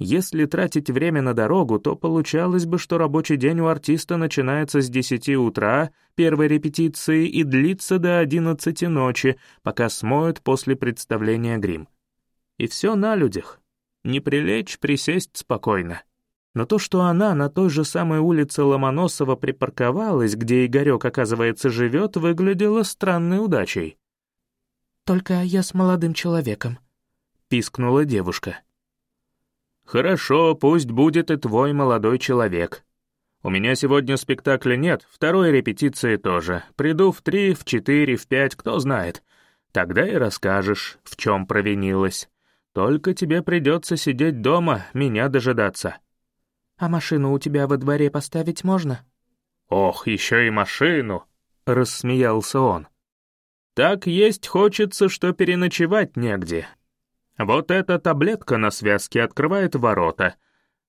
Если тратить время на дорогу, то получалось бы, что рабочий день у артиста начинается с 10 утра, первой репетиции, и длится до 11 ночи, пока смоют после представления грим. И все на людях. Не прилечь, присесть спокойно. Но то, что она на той же самой улице Ломоносова припарковалась, где Игорек, оказывается, живет, выглядело странной удачей. «Только я с молодым человеком», — пискнула девушка. «Хорошо, пусть будет и твой молодой человек. У меня сегодня спектакля нет, второй репетиции тоже. Приду в три, в четыре, в пять, кто знает. Тогда и расскажешь, в чем провинилась. Только тебе придется сидеть дома, меня дожидаться». «А машину у тебя во дворе поставить можно?» «Ох, еще и машину!» — рассмеялся он. «Так есть хочется, что переночевать негде. Вот эта таблетка на связке открывает ворота.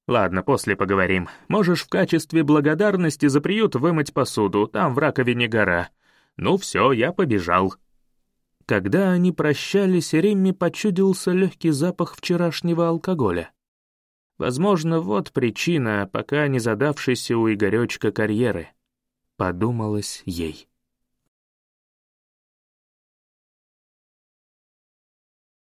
Ладно, после поговорим. Можешь в качестве благодарности за приют вымыть посуду, там в раковине гора. Ну все, я побежал». Когда они прощались, Римми почудился легкий запах вчерашнего алкоголя. Возможно, вот причина, пока не задавшейся у Игоречка карьеры. Подумалось ей.